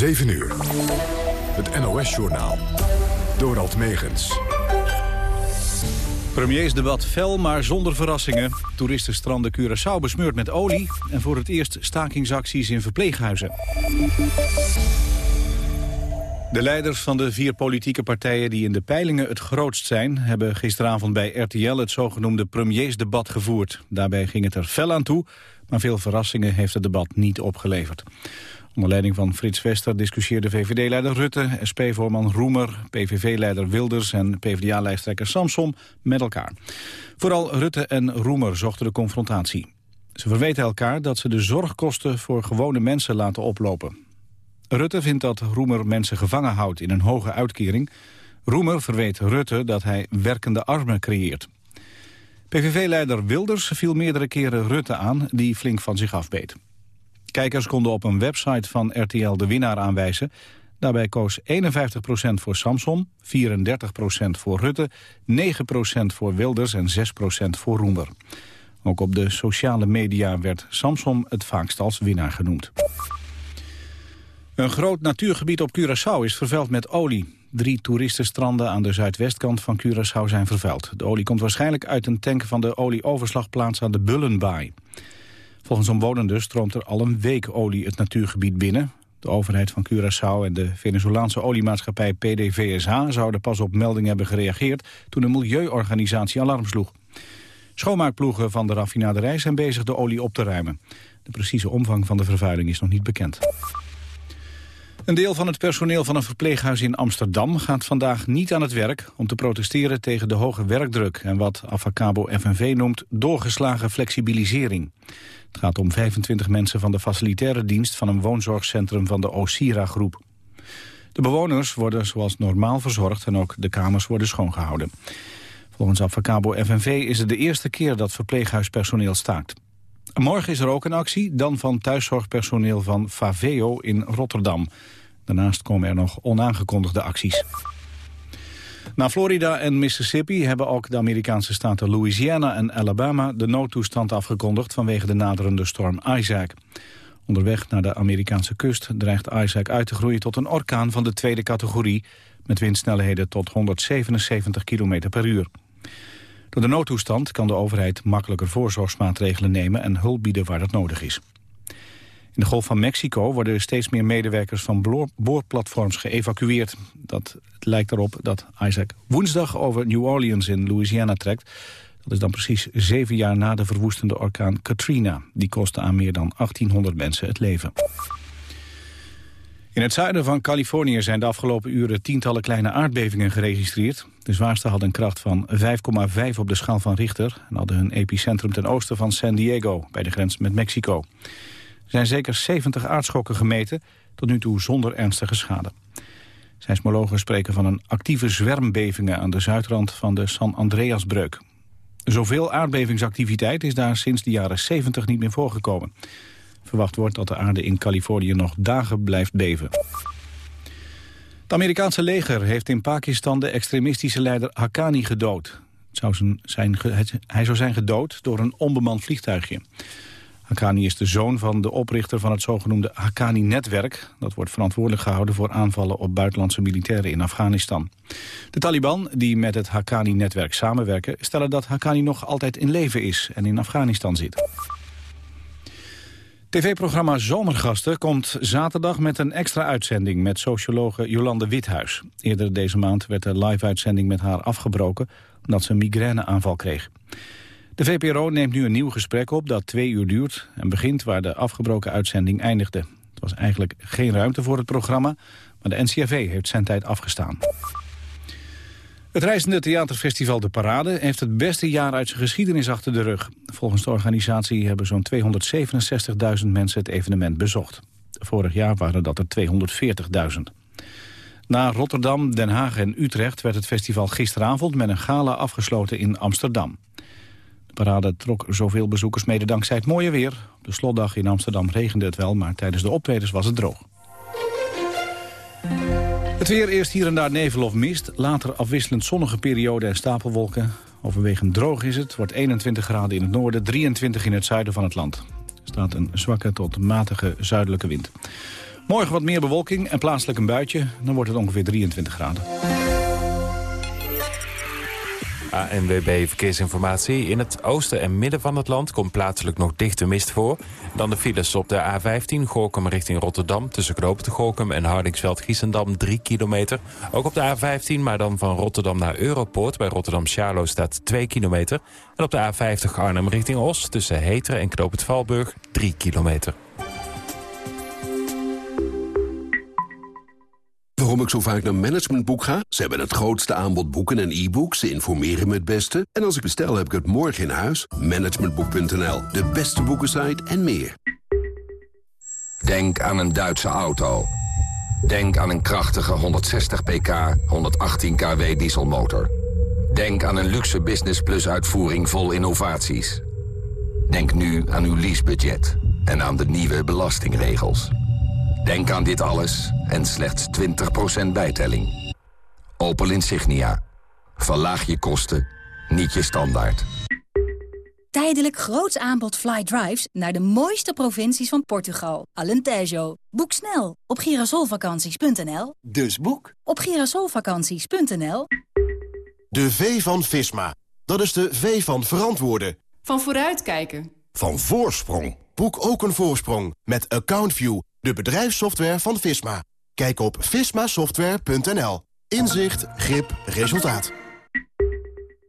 7 uur. Het NOS-journaal. Dorald Megens. Premiersdebat fel, maar zonder verrassingen. Toeristenstranden Curaçao besmeurd met olie... en voor het eerst stakingsacties in verpleeghuizen. De leiders van de vier politieke partijen die in de peilingen het grootst zijn... hebben gisteravond bij RTL het zogenoemde premiersdebat gevoerd. Daarbij ging het er fel aan toe, maar veel verrassingen heeft het debat niet opgeleverd. Onder leiding van Frits Wester discussieerde VVD-leider Rutte... SP-voorman Roemer, PVV-leider Wilders en PvdA-lijsttrekker Samson met elkaar. Vooral Rutte en Roemer zochten de confrontatie. Ze verweten elkaar dat ze de zorgkosten voor gewone mensen laten oplopen. Rutte vindt dat Roemer mensen gevangen houdt in een hoge uitkering. Roemer verweet Rutte dat hij werkende armen creëert. PVV-leider Wilders viel meerdere keren Rutte aan, die flink van zich afbeet. Kijkers konden op een website van RTL de winnaar aanwijzen. Daarbij koos 51% voor Samson, 34% voor Rutte, 9% voor Wilders en 6% voor Roemer. Ook op de sociale media werd Samson het vaakst als winnaar genoemd. Een groot natuurgebied op Curaçao is vervuild met olie. Drie toeristenstranden aan de zuidwestkant van Curaçao zijn vervuild. De olie komt waarschijnlijk uit een tank van de olieoverslagplaats aan de Bullenbaai. Volgens omwonenden stroomt er al een week olie het natuurgebied binnen. De overheid van Curaçao en de Venezolaanse oliemaatschappij PDVSH zouden pas op melding hebben gereageerd toen een milieuorganisatie alarm sloeg. Schoonmaakploegen van de raffinaderij zijn bezig de olie op te ruimen. De precieze omvang van de vervuiling is nog niet bekend. Een deel van het personeel van een verpleeghuis in Amsterdam gaat vandaag niet aan het werk om te protesteren tegen de hoge werkdruk en wat Avacabo FNV noemt doorgeslagen flexibilisering. Het gaat om 25 mensen van de facilitaire dienst van een woonzorgcentrum van de Osira-groep. De bewoners worden zoals normaal verzorgd en ook de kamers worden schoongehouden. Volgens Avacabo FNV is het de eerste keer dat verpleeghuispersoneel staakt. Morgen is er ook een actie, dan van thuiszorgpersoneel van Faveo in Rotterdam. Daarnaast komen er nog onaangekondigde acties. Na Florida en Mississippi hebben ook de Amerikaanse staten Louisiana en Alabama de noodtoestand afgekondigd vanwege de naderende storm Isaac. Onderweg naar de Amerikaanse kust dreigt Isaac uit te groeien tot een orkaan van de tweede categorie met windsnelheden tot 177 km per uur. Door de noodtoestand kan de overheid makkelijker voorzorgsmaatregelen nemen en hulp bieden waar dat nodig is. In de Golf van Mexico worden steeds meer medewerkers van boorplatforms geëvacueerd. Dat het lijkt erop dat Isaac woensdag over New Orleans in Louisiana trekt. Dat is dan precies zeven jaar na de verwoestende orkaan Katrina. Die kostte aan meer dan 1800 mensen het leven. In het zuiden van Californië zijn de afgelopen uren tientallen kleine aardbevingen geregistreerd. De zwaarste had een kracht van 5,5 op de schaal van Richter... en hadden hun epicentrum ten oosten van San Diego, bij de grens met Mexico. Zijn zeker 70 aardschokken gemeten, tot nu toe zonder ernstige schade. Seismologen spreken van een actieve zwermbevingen aan de zuidrand van de San Andreasbreuk. Zoveel aardbevingsactiviteit is daar sinds de jaren 70 niet meer voorgekomen. Verwacht wordt dat de aarde in Californië nog dagen blijft beven. Het Amerikaanse leger heeft in Pakistan de extremistische leider Haqqani gedood. Zijn, hij zou zijn gedood door een onbemand vliegtuigje. Haqqani is de zoon van de oprichter van het zogenoemde Haqqani-netwerk. Dat wordt verantwoordelijk gehouden voor aanvallen op buitenlandse militairen in Afghanistan. De Taliban, die met het Haqqani-netwerk samenwerken... stellen dat Haqqani nog altijd in leven is en in Afghanistan zit. TV-programma Zomergasten komt zaterdag met een extra uitzending... met sociologe Jolande Withuis. Eerder deze maand werd de live-uitzending met haar afgebroken... omdat ze een migraineaanval kreeg. De VPRO neemt nu een nieuw gesprek op dat twee uur duurt... en begint waar de afgebroken uitzending eindigde. Het was eigenlijk geen ruimte voor het programma... maar de NCRV heeft zijn tijd afgestaan. Het reizende theaterfestival De Parade heeft het beste jaar uit zijn geschiedenis achter de rug. Volgens de organisatie hebben zo'n 267.000 mensen het evenement bezocht. Vorig jaar waren dat er 240.000. Na Rotterdam, Den Haag en Utrecht werd het festival gisteravond met een gala afgesloten in Amsterdam. De parade trok zoveel bezoekers mede dankzij het mooie weer. De slotdag in Amsterdam regende het wel, maar tijdens de optredens was het droog. Het weer eerst hier en daar nevel of mist. Later afwisselend zonnige periode en stapelwolken. Overwegend droog is het. Wordt 21 graden in het noorden, 23 in het zuiden van het land. Er staat een zwakke tot matige zuidelijke wind. Morgen wat meer bewolking en plaatselijk een buitje. Dan wordt het ongeveer 23 graden. ANWB Verkeersinformatie. In het oosten en midden van het land komt plaatselijk nog dichte mist voor. Dan de files op de A15 Gorkum richting Rotterdam... tussen Knoop de Gorkum en Hardingsveld-Giessendam 3 kilometer. Ook op de A15, maar dan van Rotterdam naar Europoort... bij Rotterdam-Charlo staat 2 kilometer. En op de A50 Arnhem richting Os tussen Heteren en Knoop het Valburg 3 kilometer. Waarom ik zo vaak naar Managementboek ga? Ze hebben het grootste aanbod boeken en e-books. Ze informeren me het beste. En als ik bestel, heb ik het morgen in huis. Managementboek.nl, de beste boekensite en meer. Denk aan een Duitse auto. Denk aan een krachtige 160 pk, 118 kW dieselmotor. Denk aan een luxe Business Plus uitvoering vol innovaties. Denk nu aan uw leasebudget en aan de nieuwe belastingregels. Denk aan dit alles en slechts 20% bijtelling. Opel Insignia. Verlaag je kosten, niet je standaard. Tijdelijk groots aanbod fly drives naar de mooiste provincies van Portugal. Alentejo. Boek snel op girasolvakanties.nl. Dus boek op girasolvakanties.nl. De V van Visma. Dat is de V van verantwoorden. Van vooruitkijken. Van voorsprong. Boek ook een voorsprong met AccountView de bedrijfssoftware van Visma. Kijk op vismasoftware.nl. Inzicht, grip, resultaat.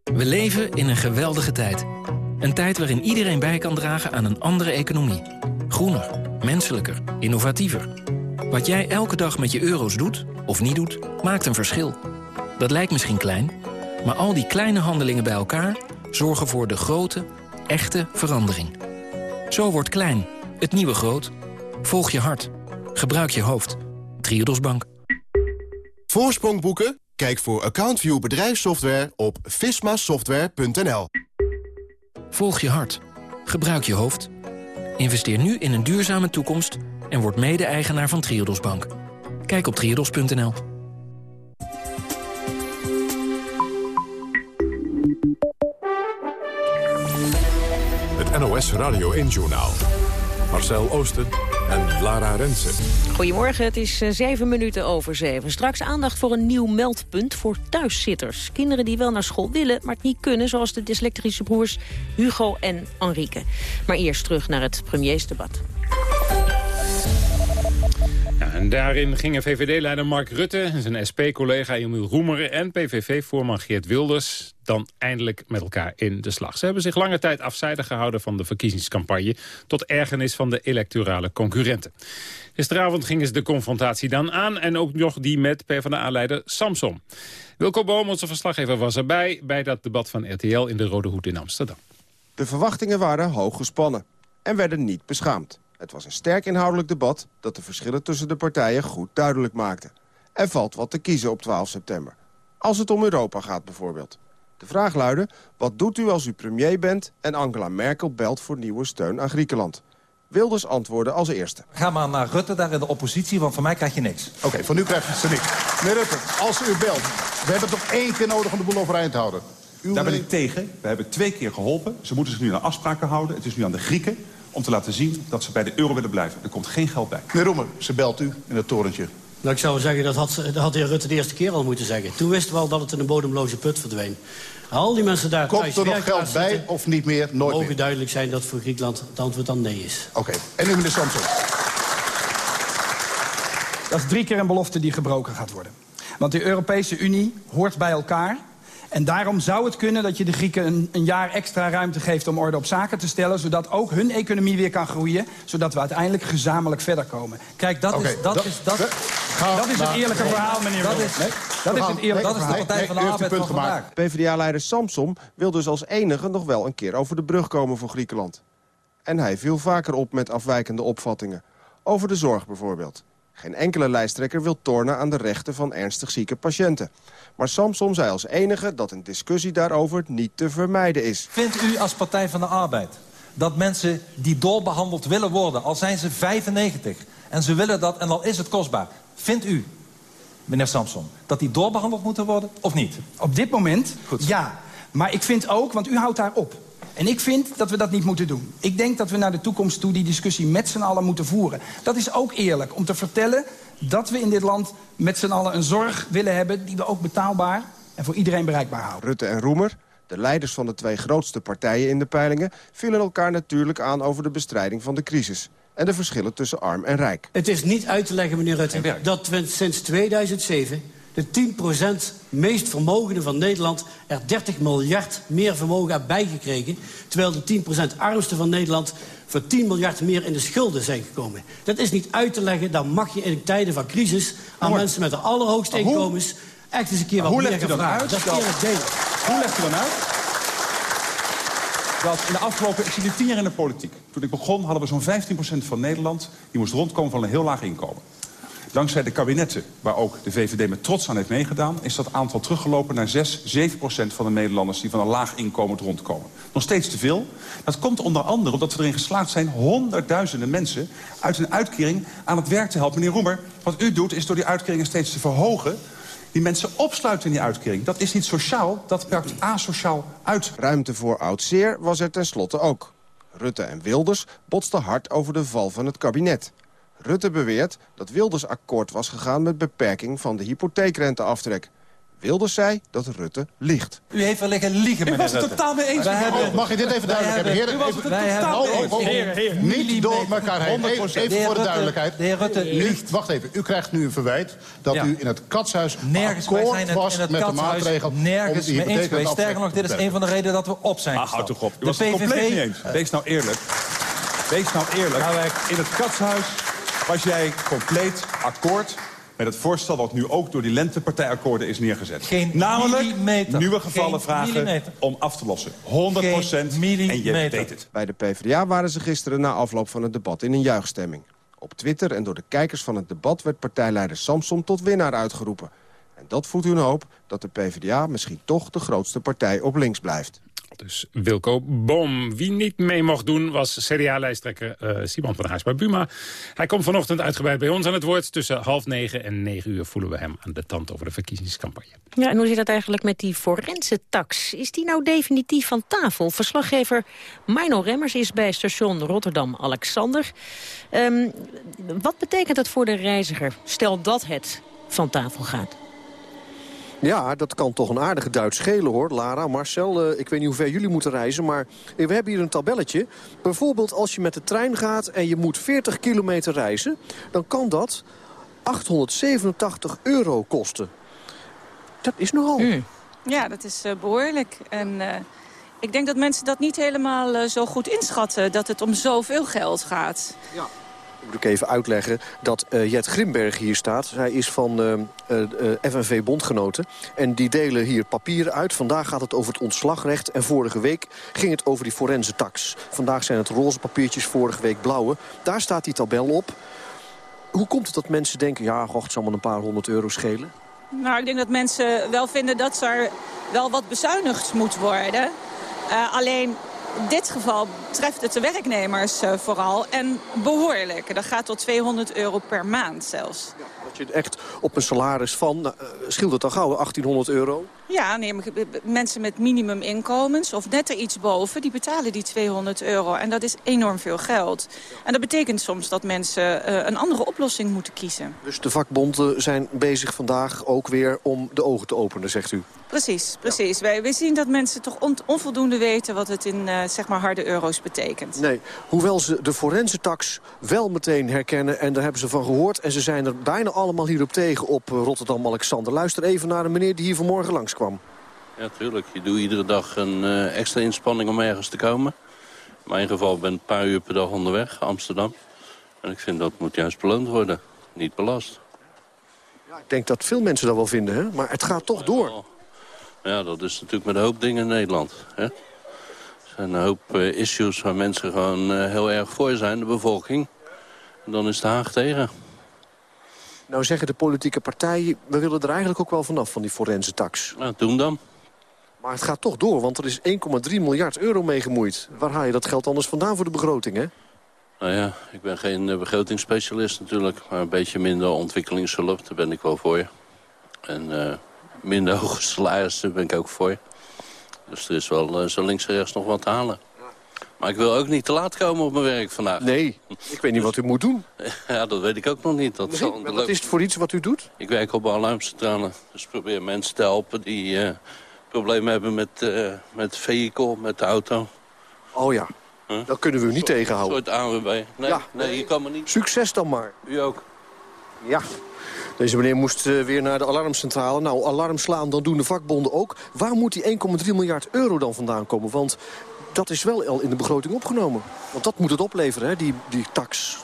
We leven in een geweldige tijd. Een tijd waarin iedereen bij kan dragen aan een andere economie. Groener, menselijker, innovatiever. Wat jij elke dag met je euro's doet, of niet doet, maakt een verschil. Dat lijkt misschien klein, maar al die kleine handelingen bij elkaar... zorgen voor de grote, echte verandering. Zo wordt klein, het nieuwe groot... Volg je hart. Gebruik je hoofd. Triodos Bank. Voorsprong boeken? Kijk voor AccountView bedrijfssoftware op vismasoftware.nl. Volg je hart. Gebruik je hoofd. Investeer nu in een duurzame toekomst en word mede-eigenaar van Triodos Bank. Kijk op triodos.nl. Het NOS Radio 1 Journaal. Marcel Oosten en Lara Rensen. Goedemorgen, het is eh, zeven minuten over zeven. Straks aandacht voor een nieuw meldpunt voor thuiszitters. Kinderen die wel naar school willen, maar het niet kunnen... zoals de dyslectrische broers Hugo en Enrique. Maar eerst terug naar het premiersdebat. Daarin gingen VVD-leider Mark Rutte, zijn SP-collega Emiel Roemer... en PVV-voorman Geert Wilders dan eindelijk met elkaar in de slag. Ze hebben zich lange tijd afzijdig gehouden van de verkiezingscampagne... tot ergernis van de electorale concurrenten. Gisteravond gingen ze de confrontatie dan aan... en ook nog die met PvdA-leider Samson. Wilco Boom, onze verslaggever, was erbij... bij dat debat van RTL in de Rode Hoed in Amsterdam. De verwachtingen waren hoog gespannen en werden niet beschaamd. Het was een sterk inhoudelijk debat dat de verschillen tussen de partijen goed duidelijk maakte. Er valt wat te kiezen op 12 september. Als het om Europa gaat bijvoorbeeld. De vraag luidde, wat doet u als u premier bent... en Angela Merkel belt voor nieuwe steun aan Griekenland? Wilders antwoorden als eerste. Ga maar naar Rutte, daar in de oppositie, want van mij krijg je niks. Oké, van nu krijg je niks. Meneer Rutte, als u belt, we hebben toch één keer nodig om de boel overeind te houden. U daar ben ik tegen. We hebben twee keer geholpen. Ze moeten zich nu aan afspraken houden. Het is nu aan de Grieken om te laten zien dat ze bij de euro willen blijven. Er komt geen geld bij. Meneer Roemer, ze belt u in het torentje. Nou, ik zou zeggen, dat had, dat had de heer Rutte de eerste keer al moeten zeggen. Toen wisten we al dat het in een bodemloze put verdween. Al die mensen daar Komt er nog geld bij of niet meer? Nooit mogen duidelijk zijn dat voor Griekenland het antwoord dan nee is. Oké. En nu meneer Samson. Dat is drie keer een belofte die gebroken gaat worden. Want de Europese Unie hoort bij elkaar. En daarom zou het kunnen dat je de Grieken een, een, jaar extra ruimte geeft om orde op zaken te stellen. Zodat ook hun economie weer kan groeien. Zodat we uiteindelijk gezamenlijk verder komen. Kijk, dat is, dat, is, dat, dat is het eerlijke verhaal, meneer Dat is, dat is het eerlijke Dat is de Partij van de Arbeid van vandaag. PvdA-leider Samsom wil dus als enige nog wel een keer over de brug komen voor Griekenland. En hij viel vaker op met afwijkende opvattingen. Over de zorg bijvoorbeeld. Geen enkele lijsttrekker wil tornen aan de rechten van ernstig zieke patiënten. Maar Samsom zei als enige dat een discussie daarover niet te vermijden is. Vindt u als Partij van de Arbeid dat mensen die doorbehandeld willen worden... al zijn ze 95 en ze willen dat en al is het kostbaar... vindt u, meneer Samson, dat die doorbehandeld moeten worden of niet? Op dit moment, Goed. ja. Maar ik vind ook, want u houdt daar op... En ik vind dat we dat niet moeten doen. Ik denk dat we naar de toekomst toe die discussie met z'n allen moeten voeren. Dat is ook eerlijk, om te vertellen dat we in dit land met z'n allen een zorg willen hebben... die we ook betaalbaar en voor iedereen bereikbaar houden. Rutte en Roemer, de leiders van de twee grootste partijen in de peilingen... vielen elkaar natuurlijk aan over de bestrijding van de crisis en de verschillen tussen arm en rijk. Het is niet uit te leggen, meneer Rutte, dat we sinds 2007 de 10% meest vermogenden van Nederland... er 30 miljard meer vermogen hebben bijgekregen... terwijl de 10% armsten van Nederland voor 10 miljard meer in de schulden zijn gekomen. Dat is niet uit te leggen, dan mag je in tijden van crisis... aan mensen met de allerhoogste inkomens echt eens een keer wat hoe meer legt u dan vragen. uit? Dat dat-. Hoe legt u dan uit? Dat in de afgelopen, ik zit nu tien jaar in de politiek. Toen ik begon hadden we zo'n 15% van Nederland... die moest rondkomen van een heel laag inkomen. Dankzij de kabinetten, waar ook de VVD met trots aan heeft meegedaan... is dat aantal teruggelopen naar 6, 7 procent van de Nederlanders... die van een laag inkomen rondkomen. Nog steeds te veel. Dat komt onder andere omdat we erin geslaagd zijn... honderdduizenden mensen uit een uitkering aan het werk te helpen. Meneer Roemer, wat u doet is door die uitkeringen steeds te verhogen... die mensen opsluiten in die uitkering. Dat is niet sociaal, dat werkt asociaal uit. Ruimte voor oud zeer was er tenslotte ook. Rutte en Wilders botsten hard over de val van het kabinet. Rutte beweert dat Wilders akkoord was gegaan met beperking van de hypotheekrenteaftrek. Wilders zei dat Rutte liegt. U heeft wel liggen liegen, meneer was het Rutte. totaal mee eens. Wij hebben- Mag ik dit even duidelijk hebben? Heren, U was het er wij totaal hebben- mee eens. oh, oh, oh. Heren, heren. Niet door elkaar heen. Even, 100%. even De voor de duidelijkheid. Rutte- de heer Rutte U- liegt. Wacht even. U krijgt nu een verwijt dat Ja. u in het katshuis Nergens, akkoord zijn het, was in het met de katshuis maatregel... om nergens die mee eens geweest. Sterker nog, dit is te een van de redenen dat we op zijn Ah, gestapt. houd toch op. U De was het compleet niet PVV... eens. Wees nou eerlijk. Wees nou eerlijk. In het katshuis was jij compleet akkoord met het voorstel... wat nu ook door die lentepartijakkoorden is neergezet. Geen Namelijk millimeter. nieuwe gevallen Geen vragen millimeter. om af te lossen. 100 procent. En je weet het. Bij de PvdA waren ze gisteren na afloop van het debat in een juichstemming. Op Twitter en door de kijkers van het debat werd partijleider Samson tot winnaar uitgeroepen. En dat voedt hun hoop dat de PvdA misschien toch de grootste partij op links blijft. Dus Wilco Boom. Wie niet mee mocht doen was CDA-lijsttrekker eh Simon van Haas bij Buma. Hij komt vanochtend uitgebreid bij ons aan het woord. Tussen half negen en negen uur voelen we hem aan de tand over de verkiezingscampagne. Ja, en hoe zit dat eigenlijk met die forense tax? Is die nou definitief van tafel? Verslaggever Mino Remmers is bij station Rotterdam-Alexander. Ehm, wat betekent dat voor de reiziger? Stel dat het van tafel gaat. Ja, dat kan toch een aardige Duits schelen hoor. Lara, Marcel, eh, ik weet niet hoe ver jullie moeten reizen... maar we hebben hier een tabelletje. Bijvoorbeeld als je met de trein gaat en je moet 40 kilometer reizen... dan kan dat 887 euro kosten. Dat is nogal. Ja, dat is eh, behoorlijk. En eh, ik denk dat mensen dat niet helemaal eh, zo goed inschatten... dat het om zoveel geld gaat. Ja. Moet ik even uitleggen dat eh, Jet Grimberg hier staat. Zij is van eh, eh, FNV Bondgenoten. En die delen hier papieren uit. Vandaag gaat het over het ontslagrecht. En vorige week ging het over die forense tax. Vandaag zijn het roze papiertjes, vorige week blauwe. Daar staat die tabel op. Hoe komt het dat mensen denken... ja, goh, het zal maar een paar honderd euro schelen? Nou, ik denk dat mensen wel vinden dat er wel wat bezuinigd moet worden. Alleen dit geval treft het de werknemers eh, vooral. En behoorlijk. Dat gaat tot 200 euro per maand zelfs. Dat je echt op een salaris van, nou, eh, scheelt het dan gauw 1800 euro? Ja, nee, mensen met minimuminkomens of net er iets boven... die betalen die 200 euro. En dat is enorm veel geld. En dat betekent soms dat mensen eh, een andere oplossing moeten kiezen. Dus de vakbonden zijn bezig vandaag ook weer om de ogen te openen, zegt u. Precies, precies. Wij, wij zien dat mensen toch on- onvoldoende weten... wat het in eh, zeg maar harde euro's betekent. Nee, hoewel ze de forense tax wel meteen herkennen... en daar hebben ze van gehoord. En ze zijn er bijna allemaal hierop tegen op eh, Rotterdam-Alexander. Luister even naar een meneer die hier vanmorgen langskwam. Ja, tuurlijk. Je doet iedere dag een eh, extra inspanning om ergens te komen. In mijn geval ben ik een paar uur per dag onderweg, Amsterdam. En ik vind dat moet juist beloond worden, niet belast. Ik denk dat veel mensen dat wel vinden, hè? maar het gaat toch door. Ja, dat is natuurlijk met een hoop dingen in Nederland. Hè? Er zijn een hoop eh, issues waar mensen gewoon eh, heel erg voor zijn, de bevolking. En dan is de Haag tegen. Nou zeggen de politieke partijen, we willen er eigenlijk ook wel vanaf van die forense tax. Nou, doen dan. Maar het gaat toch door, want er is 1,3 miljard euro mee gemoeid. Waar haal je dat geld anders vandaan voor de begroting, hè? Nou ja, ik ben geen eh, begrotingsspecialist natuurlijk. Maar een beetje minder ontwikkelingshulp, daar ben ik wel voor. En eh, minder hoge salarissen ben ik ook voor. Dus er is wel zo links en rechts nog wat te halen. Maar ik wil ook niet te laat komen op mijn werk vandaag. Nee, ik weet niet wat u moet doen. Ja, dat weet ik ook nog niet. Dat Nee, zal maar wat is het voor iets wat u doet? Ik werk op een alarmcentrale. Dus ik probeer mensen te helpen die eh, problemen hebben met, eh met vehicle, met de auto. Oh ja, dat kunnen we u niet Een tegenhouden. soort ANWB. Nee, Ja. nee, je kan me niet. Succes dan maar. U ook. Ja. Deze meneer moest eh, weer naar de alarmcentrale. Nou, alarm slaan, dan doen de vakbonden ook. Waar moet die 1,3 miljard euro dan vandaan komen? Want dat is wel al in de begroting opgenomen. Want dat moet het opleveren, hè, die, die tax.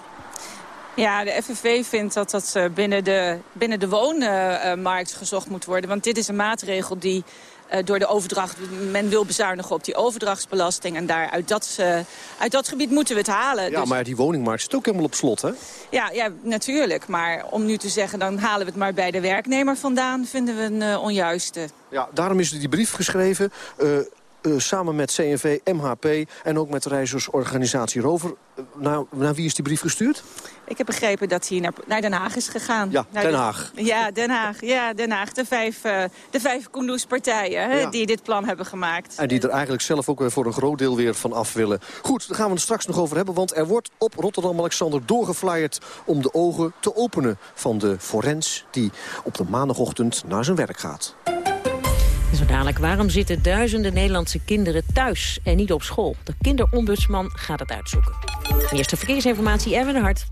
Ja, de FNV vindt dat dat eh, binnen de, binnen de woonmarkt gezocht moet worden. Want dit is een maatregel die eh, door de overdracht... men wil bezuinigen op die overdrachtsbelasting. En daar, uit, dat, eh, uit dat gebied moeten we het halen. Ja, Dus- maar die woningmarkt zit ook helemaal op slot, hè? ja, ja, natuurlijk. Maar om nu te zeggen, dan halen we het maar bij de werknemer vandaan... vinden we een eh, onjuiste. Ja, daarom is er die brief geschreven... eh, samen met CNV, MHP en ook met de reizigersorganisatie Rover. Eh, naar, naar wie is die brief gestuurd? Ik heb begrepen dat hij naar, naar Den Haag is gegaan. Ja, Naar Den de- Haag. ja, Den Haag. Ja, Den Haag. De vijf, uh, de vijf partijen Ja. die dit plan hebben gemaakt. En die er eigenlijk zelf ook weer voor een groot deel weer van af willen. Goed, daar gaan we het straks nog over hebben. Want er wordt op Rotterdam-Alexander doorgeflyerd om de ogen te openen van de forens die op de maandagochtend naar zijn werk gaat. Zo dadelijk, waarom zitten duizenden Nederlandse kinderen thuis en niet op school? De kinderombudsman gaat het uitzoeken. Eerste verkeersinformatie, Erwin de Hart.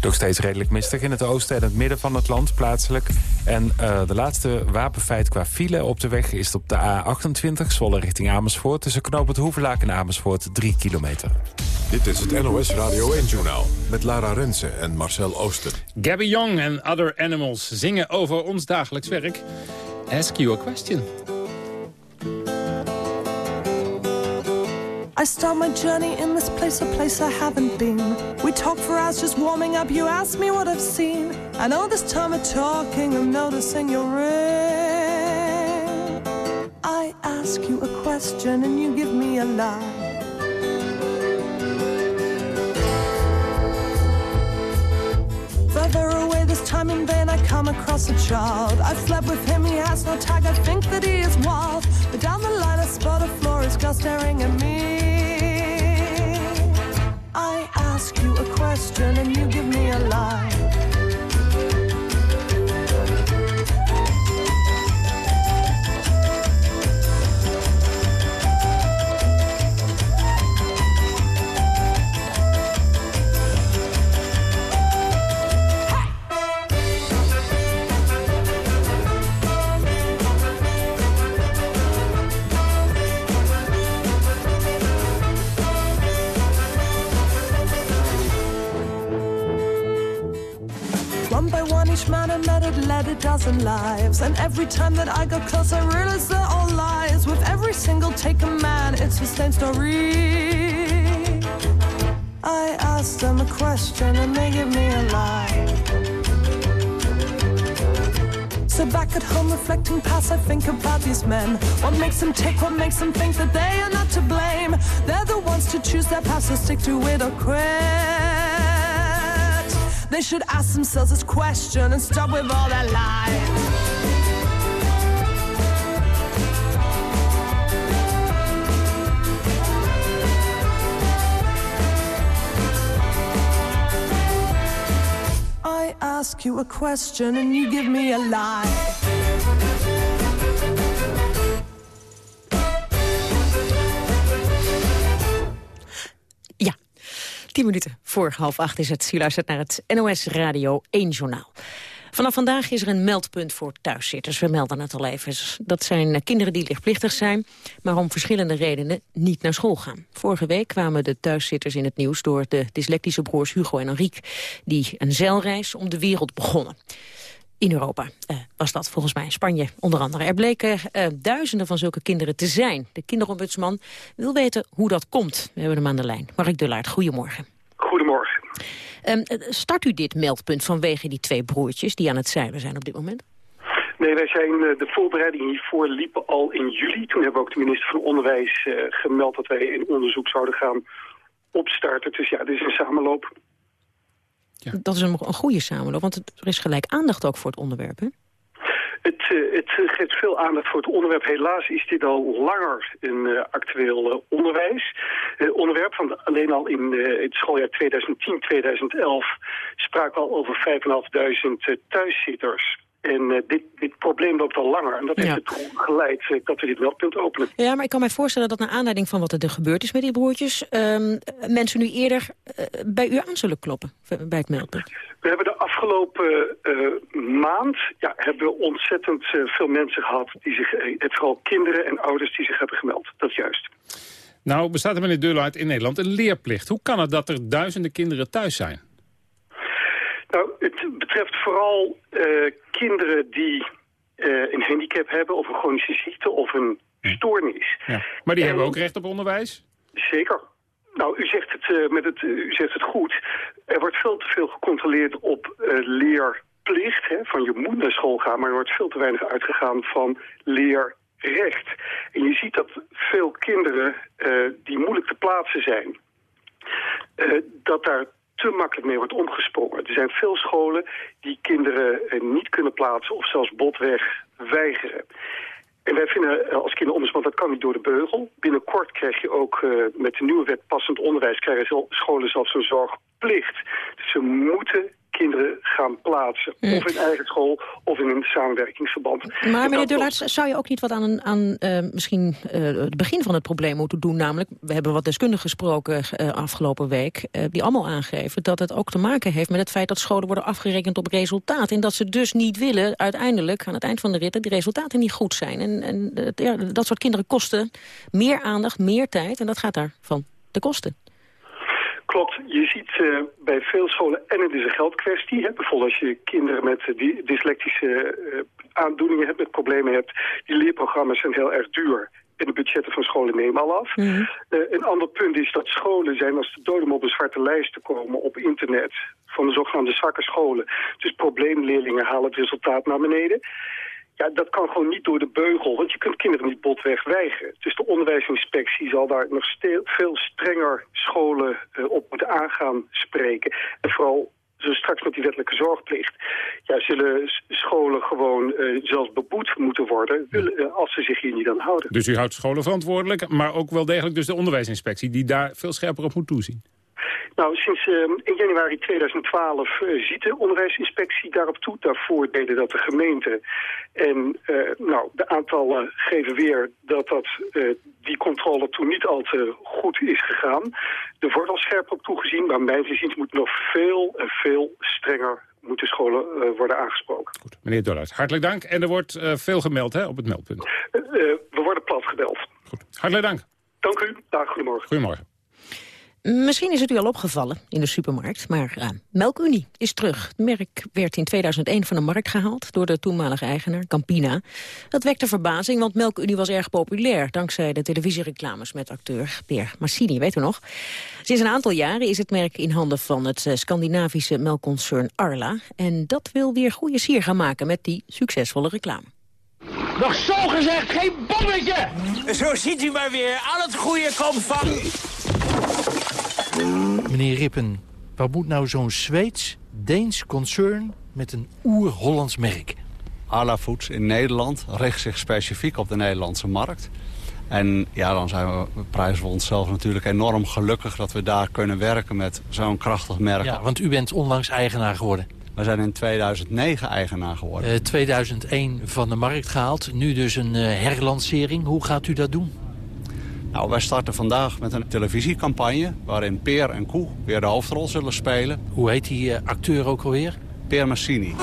Nog steeds redelijk mistig in het oosten en het midden van het land plaatselijk. En eh, de laatste wapenfeit qua file op de weg is op de A28... Zwolle richting Amersfoort. Tussen knoop het Hoevelaak en Amersfoort 3 kilometer. Dit is het NOS Radio 1-journaal met Lara Rensen en Marcel Ooster. Gabby Young en Other Animals zingen over ons dagelijks werk. Ask you a question. I start my journey in this place, a place I haven't been. We talk for hours just warming up, you ask me what I've seen. And all this time of talking, I'm noticing your ring. I ask you a question and you give me a lie. Time in vain, I come across a child. I fled with him, he has no tag, I think that he is wild. But down the line, I spot a florist girl staring at me. I ask you a question and you give me a lie. A dozen lives. And every time that I got close, I realized they're all lies. With every single taken man, it's the same story. I asked them a question and they give me a lie. So back at home, reflecting past, I think about these men. What makes them tick? What makes them think that they are not to blame? They're the ones to choose their path, so stick to it or quit. They should ask themselves this question and stop with all that lying. I ask you a question and you give me a lie. 10 minuten voor half acht is het. U luistert naar het NOS Radio 1 Journaal. Vanaf vandaag is er een meldpunt voor thuiszitters. We melden het al even. Dat zijn kinderen die lichtplichtig zijn, maar om verschillende redenen niet naar school gaan. Vorige week kwamen de thuiszitters in het nieuws door de dyslectische broers Hugo en Henrique, die een zeilreis om de wereld begonnen. In Europa eh, was dat volgens mij in Spanje onder andere. Er bleken eh, duizenden van zulke kinderen te zijn. De kinderombudsman wil weten hoe dat komt. We hebben hem aan de lijn. Mark Dullaert, goedemorgen. Goedemorgen. Ehm, eh, start u dit meldpunt vanwege die twee broertjes die aan het zeilen zijn op dit moment? Nee, wij zijn, de voorbereidingen hiervoor liepen al in juli. Toen hebben we ook de minister van Onderwijs gemeld dat wij een onderzoek zouden gaan opstarten. Dus ja, dit is een samenloop. Dat is een, een goede samenloop, want er is gelijk aandacht ook voor het onderwerp. Hè? Het, uh, het, geeft veel aandacht voor het onderwerp. Helaas is dit al langer een uh, actueel uh, onderwijs. onderwerp, want alleen al in het schooljaar 2010-2011 spraken we al over 5.500 thuiszitters. En uh, dit, dit probleem loopt al langer. En dat heeft ertoe geleid uh, dat we dit meldpunt openen. Ja, maar ik kan mij voorstellen dat naar aanleiding van wat er gebeurd is met die broertjes... Um, mensen nu eerder uh, bij u aan zullen kloppen, bij het meldpunt. We hebben de afgelopen maand ja, hebben we ontzettend veel mensen gehad... die zich, het vooral kinderen en ouders die zich hebben gemeld. Dat is juist. Nou, bestaat er meneer Deurlaert in Nederland een leerplicht. Hoe kan het dat er duizenden kinderen thuis zijn? Nou, het betreft vooral uh, kinderen die uh, een handicap hebben... of een chronische ziekte of een stoornis. Ja. Maar die en, hebben ook recht op onderwijs? Zeker. Nou, u zegt het, uh, met het, u zegt het goed. Er wordt veel te veel gecontroleerd op leerplicht. Hè, van je moet naar school gaan, maar er wordt veel te weinig uitgegaan van leerrecht. En je ziet dat veel kinderen die moeilijk te plaatsen zijn... dat daar te makkelijk mee wordt omgesprongen. Er zijn veel scholen die kinderen eh, niet kunnen plaatsen of zelfs botweg weigeren. En wij vinden eh, als kinderombudsman, dat kan niet door de beugel. Binnenkort krijg je ook uh, met de nieuwe wet passend onderwijs... krijgen scholen zelfs een zorgplicht. Dus ze moeten kinderen gaan plaatsen. Mm. Of in eigen school of in een samenwerkingsverband. Maar meneer Dullaert, zou je ook niet wat aan, aan uh, misschien uh, het begin van het probleem moeten doen? Namelijk, we hebben wat deskundigen gesproken uh, afgelopen week... die allemaal aangeven dat het ook te maken heeft met het feit... dat scholen worden afgerekend op resultaat. En dat ze dus niet willen uiteindelijk, aan het eind van de rit... dat die resultaten niet goed zijn. En, en ja, dat soort kinderen kosten meer aandacht, meer tijd... en dat gaat daarvan de kosten. Klopt, je ziet uh, bij veel scholen, en het is een geldkwestie. Hè? Bijvoorbeeld als je kinderen met uh, dyslectische uh, aandoeningen hebt, met problemen hebt. Die leerprogramma's zijn heel erg duur. En de budgetten van scholen nemen al af. Mm -hmm. een ander punt is dat scholen zijn als de doden op een zwarte lijst te komen op internet. Van de zogenaamde zwakke scholen. Dus probleemleerlingen halen het resultaat naar beneden. Ja, dat kan gewoon niet door de beugel, want je kunt kinderen niet botweg weigeren. Dus de onderwijsinspectie zal daar nog veel strenger scholen uh, op moeten aangaan spreken. En vooral zo straks met die wettelijke zorgplicht... Ja, zullen scholen gewoon uh, zelfs beboet moeten worden... Uh, als ze zich hier niet aan houden. Dus u houdt scholen verantwoordelijk, maar ook wel degelijk dus de onderwijsinspectie... die daar veel scherper op moet toezien? Nou, sinds uh, in januari 2012 uh, ziet de onderwijsinspectie daarop toe. Daarvoor deden dat de gemeenten. En uh, nou, de aantallen geven weer dat, dat die controle toen niet al te goed is gegaan. Er wordt al scherp op toegezien, maar mijn moet nog veel en veel strenger moeten scholen worden aangesproken. Goed, meneer Dollard, hartelijk dank. En er wordt veel gemeld hè, op het meldpunt. we worden plat gebeld. Goed, hartelijk dank. Dank u. Dag, goedemorgen. Goedemorgen. Misschien is het u al opgevallen in de supermarkt, maar uh, Melkunie is terug. Het merk werd in 2001 van de markt gehaald door de toenmalige eigenaar, Campina. Dat wekte verbazing, want Melkunie was erg populair... dankzij de televisiereclames met acteur Pierre Massini, weet u nog? Sinds een aantal jaren is het merk in handen van het Scandinavische melkconcern Arla. En dat wil weer goede sier gaan maken met die succesvolle reclame. Nog zo gezegd, geen bommetje! Zo ziet u maar weer, al het goede komt van... Meneer Rippen, wat moet nou zo'n Zweeds, Deens concern met een oer-Hollands merk? Arla Foods in Nederland richt zich specifiek op de Nederlandse markt. En ja, dan zijn we, prijzen we onszelf natuurlijk enorm gelukkig... dat we daar kunnen werken met zo'n krachtig merk. Ja, want u bent onlangs eigenaar geworden. We zijn in 2009 eigenaar geworden. Uh, 2001 van de markt gehaald, nu dus een uh, herlancering. Hoe gaat u dat doen? Nou, wij starten vandaag met een televisiecampagne... waarin Peer en Koe weer de hoofdrol zullen spelen. Hoe heet die uh, acteur ook alweer? Peer Massini. In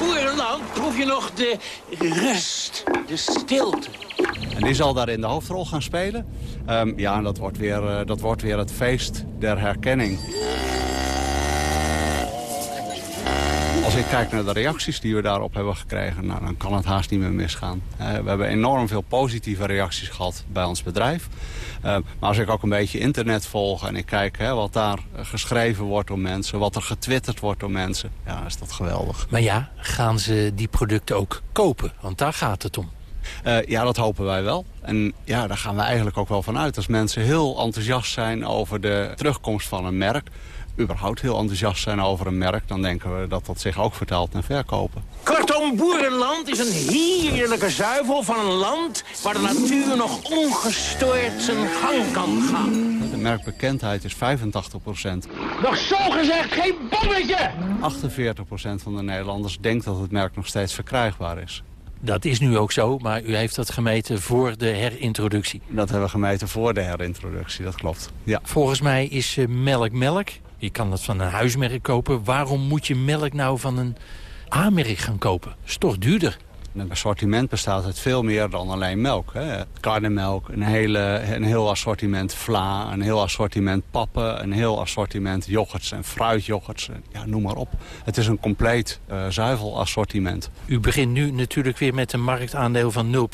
boerenland proef je nog de rust, de stilte. En die zal daar in de hoofdrol gaan spelen. Um, ja, en dat wordt, weer, uh, dat wordt weer het feest der herkenning. Als ik kijk naar de reacties die we daarop hebben gekregen... Nou, dan kan het haast niet meer misgaan. Uh, we hebben enorm veel positieve reacties gehad bij ons bedrijf. Uh, maar als ik ook een beetje internet volg en ik kijk hè, wat daar geschreven wordt door mensen... wat er getwitterd wordt door mensen, ja, is dat geweldig. Maar ja, gaan ze die producten ook kopen? Want daar gaat het om. Uh, ja, dat hopen wij wel. En ja, daar gaan we eigenlijk ook wel van uit. Als mensen heel enthousiast zijn over de terugkomst van een merk überhaupt heel enthousiast zijn over een merk... dan denken we dat dat zich ook vertaalt naar verkopen. Kortom, boerenland is een heerlijke zuivel van een land... waar de natuur nog ongestoord zijn gang kan gaan. De merkbekendheid is 85 procent. Nog zo gezegd, geen bommetje! 48 procent van de Nederlanders denkt dat het merk nog steeds verkrijgbaar is. Dat is nu ook zo, maar u heeft dat gemeten voor de herintroductie. Dat hebben we gemeten voor de herintroductie, dat klopt. Ja. Volgens mij is uh, melk melk. Je kan dat van een huismerk kopen. Waarom moet je melk nou van een A-merk gaan kopen? Dat is toch duurder? Het assortiment bestaat uit veel meer dan alleen melk. Hè. Karnemelk, een, hele, een heel assortiment vla, een heel assortiment pappen... een heel assortiment yoghurts en fruityoghurts, ja, noem maar op. Het is een compleet uh, zuivelassortiment. U begint nu natuurlijk weer met een marktaandeel van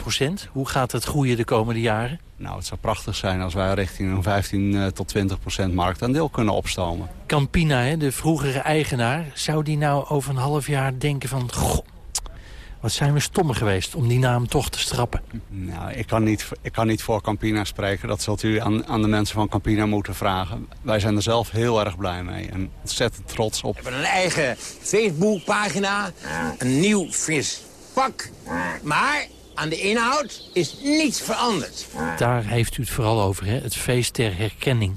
0%. Hoe gaat het groeien de komende jaren? Nou, het zou prachtig zijn als wij richting een 15 uh, tot 20 procent marktaandeel kunnen opstomen. Campina, hè, de vroegere eigenaar, zou die nou over een half jaar denken van... Goh, wat zijn we stommer geweest om die naam toch te strappen? Nou, ik kan niet, ik kan niet voor Campina spreken. Dat zult u aan, aan de mensen van Campina moeten vragen. Wij zijn er zelf heel erg blij mee en ontzettend trots op. We hebben een eigen Facebookpagina, een nieuw fris pak. Maar aan de inhoud is niets veranderd. Daar heeft u het vooral over, hè? het feest ter herkenning.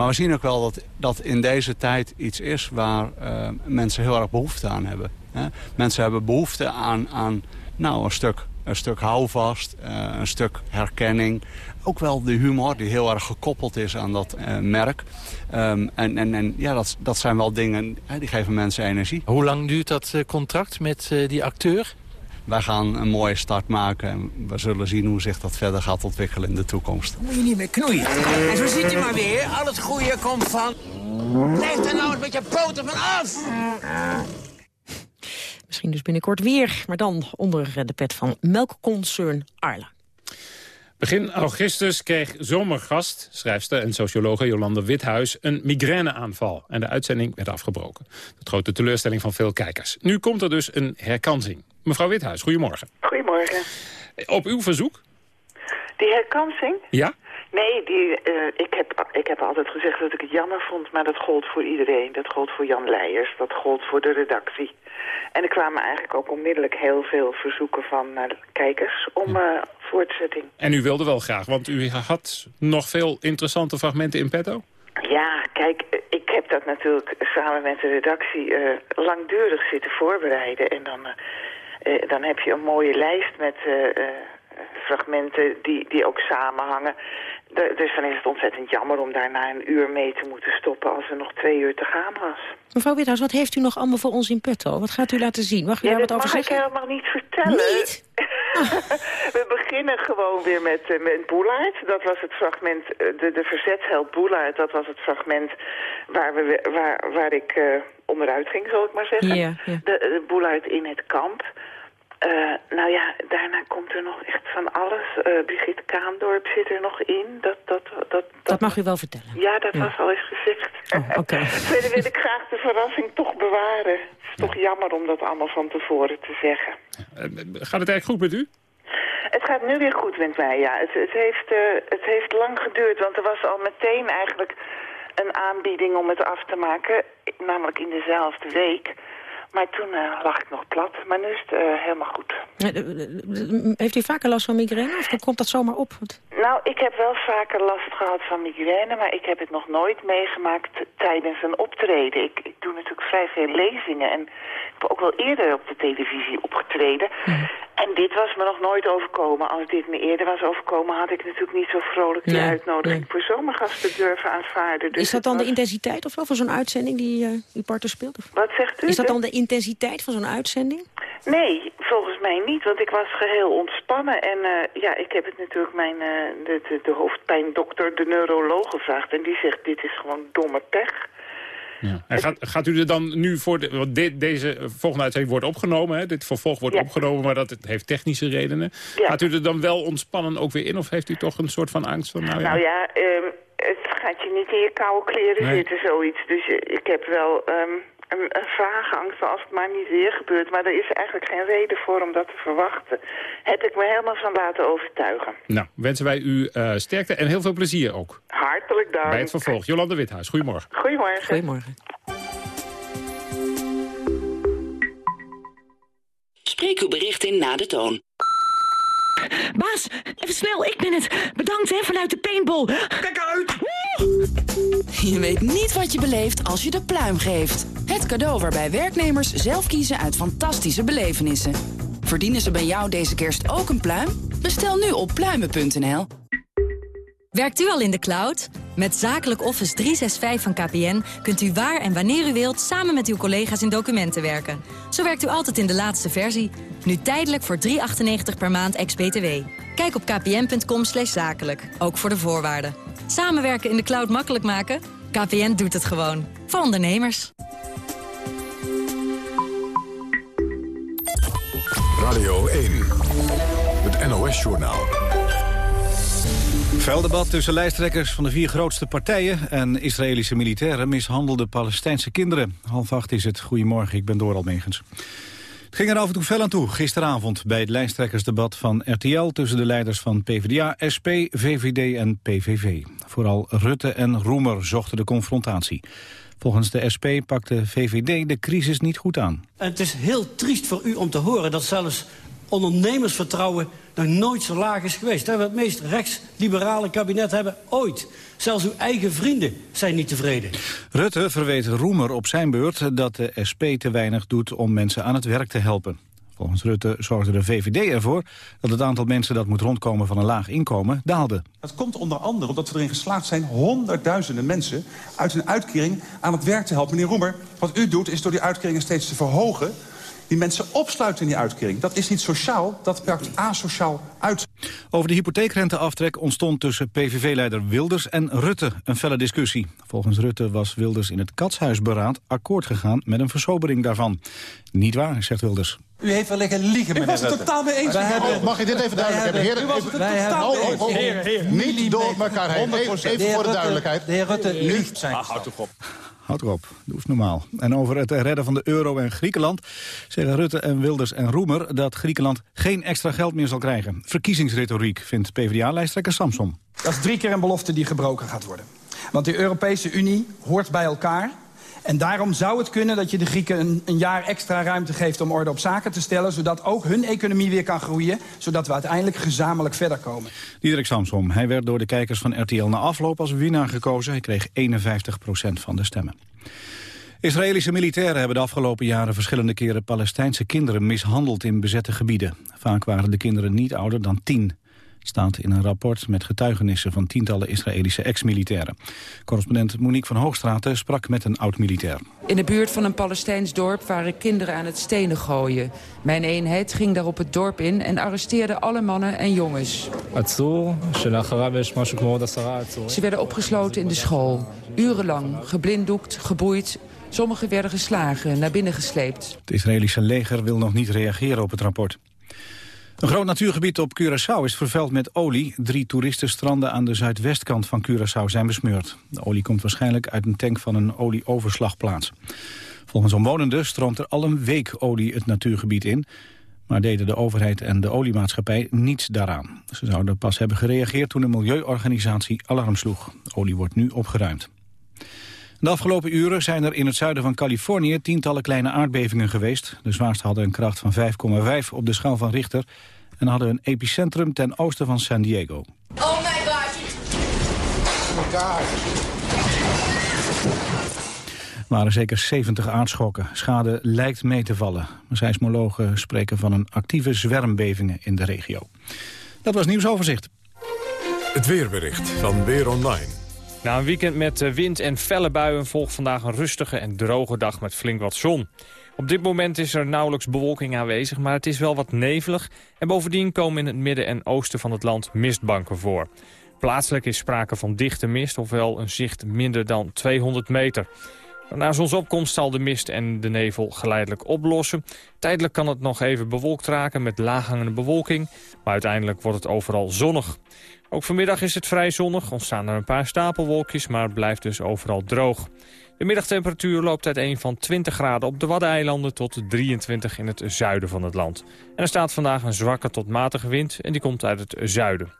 Maar we zien ook wel dat dat in deze tijd iets is waar uh, mensen heel erg behoefte aan hebben. Hè? Mensen hebben behoefte aan, aan nou, een, stuk, een stuk houvast, uh, een stuk herkenning. Ook wel de humor die heel erg gekoppeld is aan dat uh, merk. Um, en en, en ja, dat, dat zijn wel dingen die geven mensen energie. Hoe lang duurt dat contract met die acteur? Wij gaan een mooie start maken en we zullen zien hoe zich dat verder gaat ontwikkelen in de toekomst. Moet je niet meer knoeien. En zo ziet u maar weer, al het goede komt van... Blijf er nou eens met je poten van af! Misschien dus binnenkort weer, maar dan onder de pet van melkconcern Arla. Begin augustus kreeg zomergast, schrijfster en sociologe Jolande Withuis... een migraineaanval en de uitzending werd afgebroken. De grote teleurstelling van veel kijkers. Nu komt er dus een herkansing. Mevrouw Withuis, goedemorgen. Goedemorgen. Op uw verzoek? Die herkansing? Ja? Nee, die, uh, ik, heb, ik heb altijd gezegd dat ik het jammer vond, maar dat gold voor iedereen. Dat gold voor Jan Leijers, dat gold voor de redactie. En er kwamen eigenlijk ook onmiddellijk heel veel verzoeken van uh, kijkers om uh, voortzetting. En u wilde wel graag, want u had nog veel interessante fragmenten in petto? Ja, kijk, ik heb dat natuurlijk samen met de redactie langdurig zitten voorbereiden. En dan, dan heb je een mooie lijst met fragmenten die, die ook samenhangen. De, dus dan is het ontzettend jammer om daarna een uur mee te moeten stoppen als er nog twee uur te gaan was. Mevrouw Withuis, wat heeft u nog allemaal voor ons in petto? Wat gaat u laten zien? Mag u daar wat over zeggen? dat mag ik helemaal niet vertellen. Niet? We beginnen gewoon weer met, uh, met Boelaert. Dat was het fragment, uh, de, de verzetsheld Boelaert, dat was het fragment waar, we, waar, waar ik uh, onderuit ging, zal ik maar zeggen. De, de Boelaert in het kamp. Uh, nou ja, daarna komt er nog echt van alles. Uh, Brigitte Kaandorp zit er nog in. Dat, dat, dat, mag u wel vertellen. Ja, dat ja. was al eens gezegd. Oh, okay. Verder wil ik graag de verrassing toch bewaren. Het is toch jammer om dat allemaal van tevoren te zeggen. Uh, gaat het eigenlijk goed met u? Het gaat nu weer goed met mij, ja. Het, het, heeft, het heeft lang geduurd, want er was al meteen eigenlijk een aanbieding om het af te maken. Namelijk in dezelfde week. Maar toen uh, lag ik nog plat, maar nu is het uh, helemaal goed. Heeft u vaker last van migraine of komt dat zomaar op? Nou, ik heb wel vaker last gehad van migraine, maar ik heb het nog nooit meegemaakt tijdens een optreden. Ik, ik doe natuurlijk vrij veel lezingen en ik heb ook wel eerder op de televisie opgetreden. Mhm. En dit was me nog nooit overkomen. Als dit me eerder was overkomen, had ik natuurlijk niet zo vrolijk die Nee, uitnodiging nee. voor zomergasten durven aanvaarden. Dus is dat dan de intensiteit of wel van zo'n uitzending die uh, uw partner speelt? Of? Wat zegt u? Is dat dan de intensiteit van zo'n uitzending? Nee, volgens mij niet, want ik was geheel ontspannen. En eh, ja, ik heb het natuurlijk mijn, eh, de, de, de hoofdpijndokter, de neuroloog, gevraagd. En die zegt, dit is gewoon domme pech. En gaat, gaat u er dan nu voor... De, want dit, deze volgende uitzending wordt opgenomen, hè? dit vervolg wordt Ja. opgenomen, maar dat het heeft technische redenen. Ja. Gaat u er dan wel ontspannen ook weer in of heeft u toch een soort van angst? Van, nou ja, Nou ja, ehm, het gaat je niet in je koude kleren Nee. zitten, zoiets. Dus eh, ik heb wel... ehm, een, een vage angst als het maar niet weer gebeurt. Maar er is eigenlijk geen reden voor om dat te verwachten. Heb ik me helemaal van laten overtuigen. Nou, wensen wij u uh, sterkte en heel veel plezier ook. Hartelijk dank. Bij het vervolg. Jolande Withuis, goedemorgen. Goedemorgen. Goedemorgen. Spreek uw bericht in na de toon. Baas, even snel, ik ben het. Bedankt hè, vanuit de paintball. Kijk uit! Je weet niet wat je beleeft als je de pluim geeft. Het cadeau waarbij werknemers zelf kiezen uit fantastische belevenissen. Verdienen ze bij jou deze kerst ook een pluim? Bestel nu op pluimen.nl. Werkt u al in de cloud? Met Zakelijk Office 365 van KPN kunt u waar en wanneer u wilt... samen met uw collega's in documenten werken. Zo werkt u altijd in de laatste versie. Nu tijdelijk voor 3,98 per maand ex-BTW. Kijk op kpn.com zakelijk, ook voor de voorwaarden. Samenwerken in de cloud makkelijk maken? KPN doet het gewoon. Voor ondernemers. Radio 1. Het NOS-journaal. Velddebat tussen lijsttrekkers van de vier grootste partijen... en Israëlische militairen mishandelde Palestijnse kinderen. Half acht is het. Goedemorgen, ik ben Doral Megens. Het ging er af en toe fel aan toe gisteravond bij het lijsttrekkersdebat van RTL... tussen de leiders van PvdA, SP, VVD en PVV. Vooral Rutte en Roemer zochten de confrontatie. Volgens de SP pakte VVD de crisis niet goed aan. Het is heel triest voor u om te horen dat zelfs ondernemersvertrouwen nog nooit zo laag is geweest. Dat we het meest rechtsliberale kabinet hebben ooit. Zelfs uw eigen vrienden zijn niet tevreden. Rutte verweet Roemer op zijn beurt dat de SP te weinig doet om mensen aan het werk te helpen. Volgens Rutte zorgde de VVD ervoor dat het aantal mensen dat moet rondkomen van een laag inkomen daalde. Dat komt onder andere omdat we erin geslaagd zijn honderdduizenden mensen uit een uitkering aan het werk te helpen. Meneer Roemer, wat u doet is door die uitkeringen steeds te verhogen die mensen opsluiten in die uitkering. Dat is niet sociaal, dat werkt asociaal uit. Over de hypotheekrenteaftrek ontstond tussen PVV-leider Wilders en Rutte een felle discussie. Volgens Rutte was Wilders in het Katshuisberaad akkoord gegaan met een versobering daarvan. Niet waar, zegt Wilders. U heeft wel liggen liegen, meneer Ik was het Rutte. totaal mee eens. Wij hebben- Mag ik dit even duidelijk hebben? Heren, U was het er totaal mee eens. Heren, heren. Niet door elkaar heen. Even, even De heer voor de Rutte- duidelijkheid. De heer Rutte liegt zijn. houd toch op. Houd erop, doe eens normaal. En over het redden van de euro en Griekenland zeggen Rutte en Wilders en Roemer dat Griekenland geen extra geld meer zal krijgen. Verkiezingsretoriek vindt PvdA-lijsttrekker Samson. Dat is drie keer een belofte die gebroken gaat worden. Want de Europese Unie hoort bij elkaar. En daarom zou het kunnen dat je de Grieken een, een jaar extra ruimte geeft... om orde op zaken te stellen, zodat ook hun economie weer kan groeien... zodat we uiteindelijk gezamenlijk verder komen. Diederik Samsom, hij werd door de kijkers van RTL na afloop als winnaar gekozen. Hij kreeg 51% van de stemmen. Israëlische militairen hebben de afgelopen jaren verschillende keren Palestijnse kinderen mishandeld in bezette gebieden. Vaak waren de kinderen niet ouder dan tien. Het staat in een rapport met getuigenissen van tientallen Israëlische ex-militairen. Correspondent Monique van Hoogstraten sprak met een oud-militair. In de buurt van een Palestijns dorp waren kinderen aan het stenen gooien. Mijn eenheid ging daar op het dorp in en arresteerde alle mannen en jongens. Ze werden opgesloten in de school. Urenlang, geblinddoekt, geboeid. Sommigen werden geslagen, naar binnen gesleept. Het Israëlische leger wil nog niet reageren op het rapport. Een groot natuurgebied op Curaçao is vervuild met olie. Drie toeristenstranden aan de zuidwestkant van Curaçao zijn besmeurd. De olie komt waarschijnlijk uit een tank van een olieoverslagplaats. Volgens omwonenden stroomt er al een week olie het natuurgebied in... maar deden de overheid en de oliemaatschappij niets daaraan. Ze zouden pas hebben gereageerd toen een milieuorganisatie alarm sloeg. Olie wordt nu opgeruimd. De afgelopen uren zijn er in het zuiden van Californië tientallen kleine aardbevingen geweest. De zwaarste hadden een kracht van 5,5 op de schaal van Richter en hadden een epicentrum ten oosten van San Diego. Oh my gosh. Oh God. Er waren zeker 70 aardschokken. Schade lijkt mee te vallen. Maar seismologen spreken van een actieve zwermbevingen in de regio. Dat was nieuwsoverzicht. Het weerbericht van Weer Online. Na een weekend met eh, wind en felle buien volgt vandaag een rustige en droge dag met flink wat zon. Op dit moment is er nauwelijks bewolking aanwezig, maar het is wel wat nevelig. En bovendien komen in het midden en oosten van het land mistbanken voor. Plaatselijk is sprake van dichte mist, ofwel een zicht minder dan 200 meter. Na zonsopkomst zal de mist en de nevel geleidelijk oplossen. Tijdelijk kan het nog even bewolkt raken met laaghangende bewolking, maar uiteindelijk wordt het overal zonnig. Ook vanmiddag is het vrij zonnig, ontstaan er een paar stapelwolkjes, maar het blijft dus overal droog. De middagtemperatuur loopt uiteen van 20 graden op de Waddeneilanden tot 23 in het zuiden van het land. En er staat vandaag een zwakke tot matige wind en die komt uit het zuiden.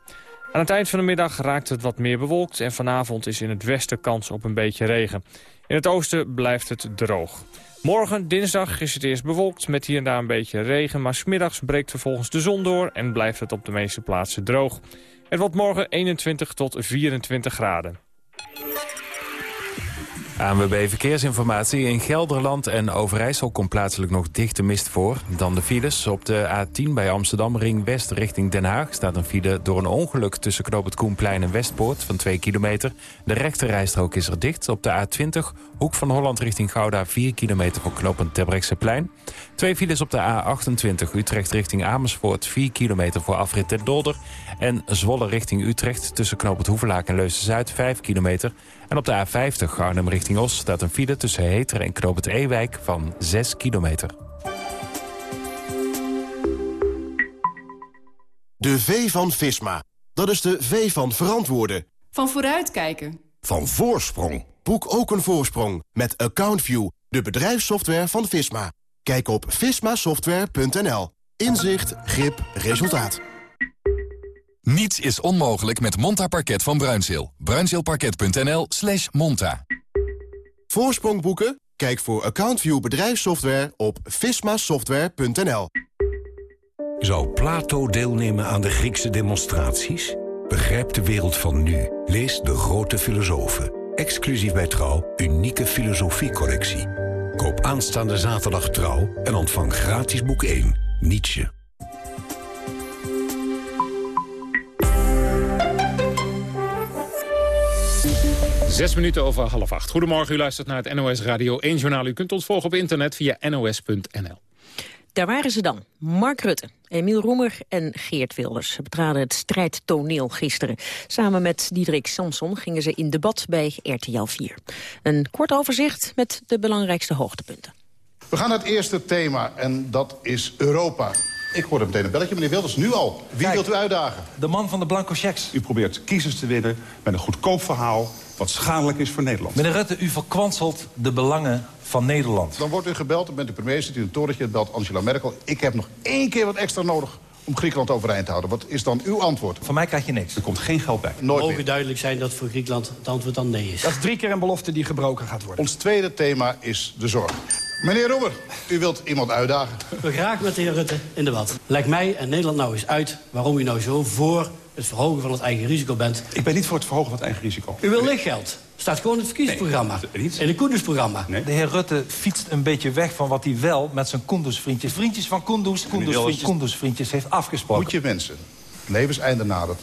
Aan het eind van de middag raakt het wat meer bewolkt en vanavond is in het westen kans op een beetje regen. In het oosten blijft het droog. Morgen, dinsdag, is het eerst bewolkt met hier en daar een beetje regen... maar smiddags breekt vervolgens de zon door en blijft het op de meeste plaatsen droog. Het wordt morgen 21 tot 24 graden. ANWB Verkeersinformatie. In Gelderland en Overijssel komt plaatselijk nog dichte mist voor. Dan de files. Op de A10 bij Amsterdam Ring West richting Den Haag... staat een file door een ongeluk tussen Knoop het Koenplein en Westpoort van 2 kilometer. De rechterrijstrook is er dicht. Op de A20 Hoek van Holland richting Gouda 4 kilometer voor knooppunt Terbrechtseplein. Twee files op de A28 Utrecht richting Amersfoort 4 kilometer voor afrit ten Dolder. En Zwolle richting Utrecht tussen knooppunt Hoevelaak en Leusden-Zuid 5 kilometer. En op de A50 Arnhem richting Os staat een file tussen Heter en knooppunt Ewijk van 6 kilometer. De V van Visma. Dat is de V van verantwoorden. Van vooruitkijken. Van voorsprong. Boek ook een voorsprong met AccountView, de bedrijfssoftware van Visma. Kijk op vismasoftware.nl. Inzicht, grip, resultaat. Niets is onmogelijk met Monta Parket van Bruinzeel. Bruinzeelparket.nl slash monta. Voorsprong boeken? Kijk voor AccountView bedrijfssoftware op vismasoftware.nl. Zou Plato deelnemen aan de Griekse demonstraties? Begrijp de wereld van nu. Lees De Grote Filosofen. Exclusief bij Trouw, unieke filosofiecollectie. Koop aanstaande zaterdag Trouw en ontvang gratis boek 1, Nietzsche. Zes minuten over half acht. Goedemorgen, u luistert naar het NOS Radio 1 Journaal. U kunt ons volgen op internet via nos.nl. Daar waren ze dan. Mark Rutte, Emiel Roemer en Geert Wilders. Ze betraden het strijdtoneel gisteren. Samen met Diederik Samson gingen ze in debat bij RTL 4. Een kort overzicht met de belangrijkste hoogtepunten. We gaan naar het eerste thema en dat is Europa. Ik hoorde meteen een belletje, meneer Wilders, nu al. Wie Kijk, wilt u uitdagen? De man van de blanco checks. U probeert kiezers te winnen met een goedkoop verhaal... wat schadelijk is voor Nederland. Meneer Rutte, u verkwanselt de belangen van Nederland. Dan wordt u gebeld, dan bent u premier, zit u in een torentje... belt Angela Merkel. Ik heb nog één keer wat extra nodig om Griekenland overeind te houden. Wat is dan uw antwoord? Van mij krijg je niks. Er komt geen geld bij. Nooit Mogen meer. duidelijk zijn dat voor Griekenland het antwoord dan nee is. Dat is drie keer een belofte die gebroken gaat worden. Ons tweede thema is de zorg. Meneer Roemer, u wilt iemand uitdagen. We graag met de heer Rutte in debat. Leg mij en Nederland nou eens uit waarom u nou zo voor het verhogen van het eigen risico bent. Ik ben niet voor het verhogen van het eigen risico. U wil lichtgeld. Staat gewoon in het verkiezingsprogramma. In het Koendersprogramma. De heer Rutte fietst een beetje weg van wat hij wel met zijn Koenders-vriendjes... vriendjes van Koenders, Koenders-vriendjes Koenders heeft afgesproken. Moet je mensen, levenseinde nadert...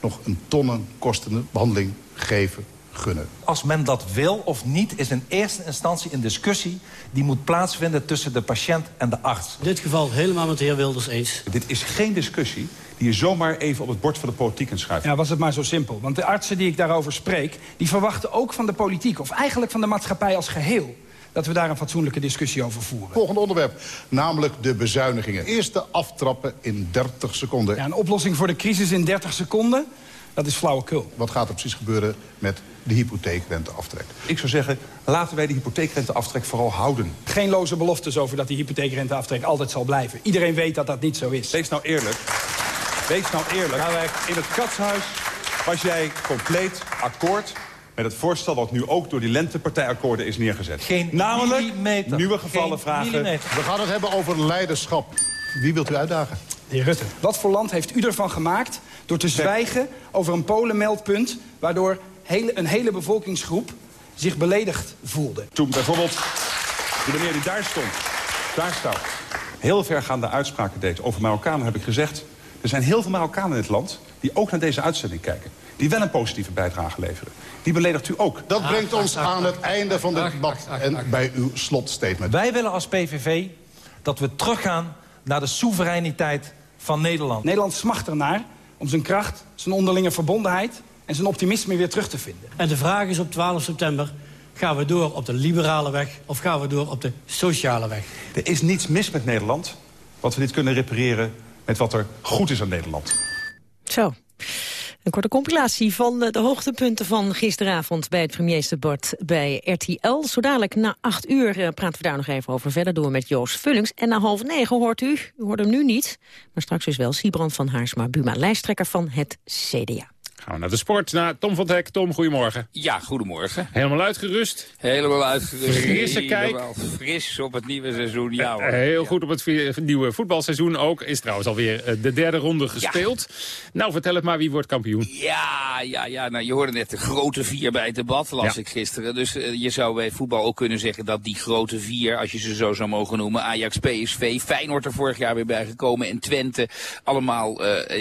nog een tonnen kostende behandeling geven, gunnen? Als men dat wil of niet, is in eerste instantie een discussie... die moet plaatsvinden tussen de patiënt en de arts. In dit geval helemaal met de heer Wilders eens. Dit is geen discussie die je zomaar even op het bord van de politiek kunt schuiven. Ja, was het maar zo simpel. Want de artsen die ik daarover spreek... die verwachten ook van de politiek, of eigenlijk van de maatschappij als geheel... dat we daar een fatsoenlijke discussie over voeren. Volgende onderwerp, namelijk de bezuinigingen. Eerste aftrappen in 30 seconden. Ja, een oplossing voor de crisis in 30 seconden, dat is flauwekul. Wat gaat er precies gebeuren met de hypotheekrenteaftrek? Ik zou zeggen, laten wij de hypotheekrenteaftrek vooral houden. Geen loze beloftes over dat die hypotheekrenteaftrek altijd zal blijven. Iedereen weet dat dat niet zo is. Wees nou eerlijk. Wees nou eerlijk. In het katshuis was jij compleet akkoord met het voorstel... wat nu ook door die lentepartijakkoorden is neergezet. Geen Namelijk millimeter. nieuwe gevallen Geen vragen. millimeter. We gaan het hebben over leiderschap. Wie wilt u uitdagen? De heer Rutte, wat voor land heeft u ervan gemaakt door te zwijgen over een Polenmeldpunt... waardoor hele, een hele bevolkingsgroep zich beledigd voelde? Toen bijvoorbeeld de meneer die daar stond, daar staat... heel vergaande uitspraken deed over Marokkanen, heb ik gezegd... er zijn heel veel Marokkanen in het land die ook naar deze uitzending kijken. Die wel een positieve bijdrage leveren. Die beledigt u ook. Dat brengt ons aan het einde van dit debat en bij uw slotstatement. Wij willen als PVV dat we teruggaan naar de soevereiniteit van Nederland. Nederland smacht ernaar om zijn kracht, zijn onderlinge verbondenheid... en zijn optimisme weer terug te vinden. En de vraag is op 12 september... gaan we door op de liberale weg of gaan we door op de sociale weg? Er is niets mis met Nederland wat we niet kunnen repareren met wat er goed is aan Nederland. Zo. Een korte compilatie van de hoogtepunten van gisteravond bij het premiersdebat bij RTL. Zo dadelijk na acht uur eh, praten we daar nog even over verder door met Joost Vullings. En na half negen hoort u, u hoort hem nu niet, maar straks is wel Siebrand van Haarsma Buma, lijsttrekker van het CDA. Gaan we naar de sport, naar Tom van Hek. Tom, goedemorgen. Ja, goedemorgen. Helemaal uitgerust? Helemaal uitgerust. Frisse kijk. Helemaal fris op het nieuwe seizoen, ja hoor. Eh, Heel goed op het nieuwe voetbalseizoen ook. Is trouwens alweer eh, de derde ronde gespeeld. Nou, vertel het maar, wie wordt kampioen? Ja, ja, ja. Nou, je hoorde net de grote vier bij het debat, las Ja. ik gisteren. Dus eh, je zou bij voetbal ook kunnen zeggen dat die grote vier, als je ze zo zou mogen noemen, Ajax, PSV, Feyenoord er vorig jaar weer bij gekomen en Twente, allemaal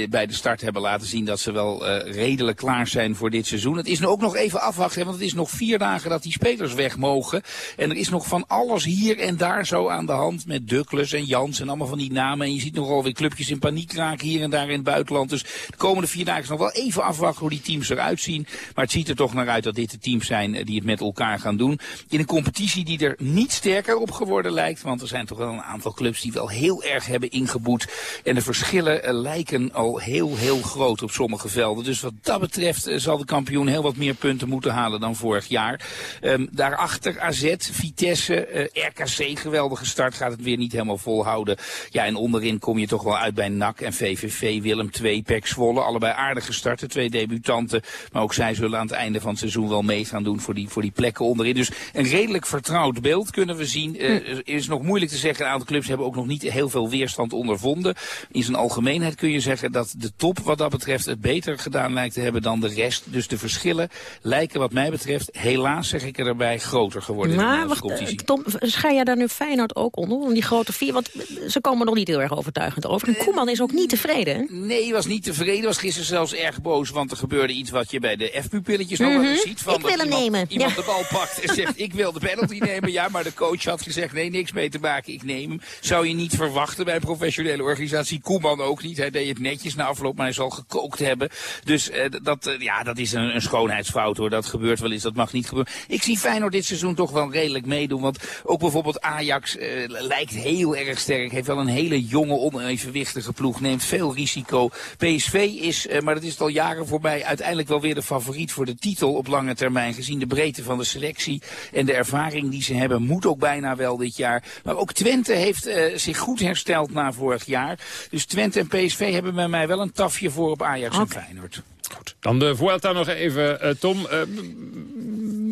bij de start hebben laten zien dat ze wel eh, redelijk klaar zijn voor dit seizoen. Het is nu ook nog even afwachten, want het is nog vier dagen dat die spelers weg mogen. En er is nog van alles hier en daar zo aan de hand met Douglas en Jans en allemaal van die namen. En je ziet nogal weer clubjes in paniek raken hier en daar in het buitenland. Dus de komende vier dagen is nog wel even afwachten hoe die teams eruit zien. Maar het ziet er toch naar uit dat dit de teams zijn eh, die het met elkaar gaan doen. In een competitie die er niet sterker op geworden lijkt. Want er zijn toch wel een aantal clubs die wel heel erg hebben ingeboet. En de verschillen eh, lijken al heel, heel groot op sommige velden. Dus wat dat betreft eh, zal de kampioen heel wat meer punten moeten halen dan vorig jaar. Ehm, daarachter AZ, Vitesse, eh, RKC, geweldige start. Gaat het weer niet helemaal volhouden. Ja, en onderin kom je toch wel uit bij NAC en VVV, Willem II, PEC Zwolle. Allebei aardige starten, twee debutanten. Maar ook zij zullen aan het einde van het seizoen wel mee gaan doen voor die, voor die plekken onderin. Dus een redelijk vertrouwd beeld kunnen we zien. Eh, is nog moeilijk te zeggen. Een aantal clubs hebben ook nog niet heel veel weerstand ondervonden. In zijn algemeenheid kun je zeggen dat de top wat dat betreft het beter gedaan lijkt te hebben dan de rest. Dus de verschillen lijken wat mij betreft, helaas zeg ik erbij, groter geworden in de Maar wacht, eh. Tom, scha jij daar nu Feyenoord ook onder? Om die grote vier, want ze komen nog niet heel erg overtuigend over. En Koeman is ook niet tevreden, hè? Nee, was niet tevreden. Was gisteren zelfs erg boos, want er gebeurde iets wat je bij de F-pupilletjes nog wel eens Mhm. ziet. Van Ik wil hem iemand, nemen. Iemand Ja. de bal pakt en zegt, ik wil de penalty nemen. Ja, maar de coach had gezegd, nee, niks mee te maken, ik neem hem. Zou je niet verwachten bij een professionele organisatie. Koeman ook niet. Hij deed het netjes na afloop, maar hij zal gekookt hebben. Dus eh, dat, eh, ja, dat is een, een schoonheidsfout hoor. Dat gebeurt wel eens, dat mag niet gebeuren. Ik zie Feyenoord dit seizoen toch wel redelijk meedoen. Want ook bijvoorbeeld Ajax eh, lijkt heel erg sterk. Heeft wel een hele jonge, onevenwichtige ploeg. Neemt veel risico. PSV is, eh, maar dat is het al jaren voorbij, uiteindelijk wel weer de favoriet voor de titel op lange termijn. Gezien de breedte van de selectie en de ervaring die ze hebben, moet ook bijna wel dit jaar. Maar ook Twente heeft eh, zich goed hersteld na vorig jaar. Dus Twente en PSV hebben bij mij wel een tafje voor op Ajax en Feyenoord. Dan de Vuelta nog even, eh, Tom. Eh,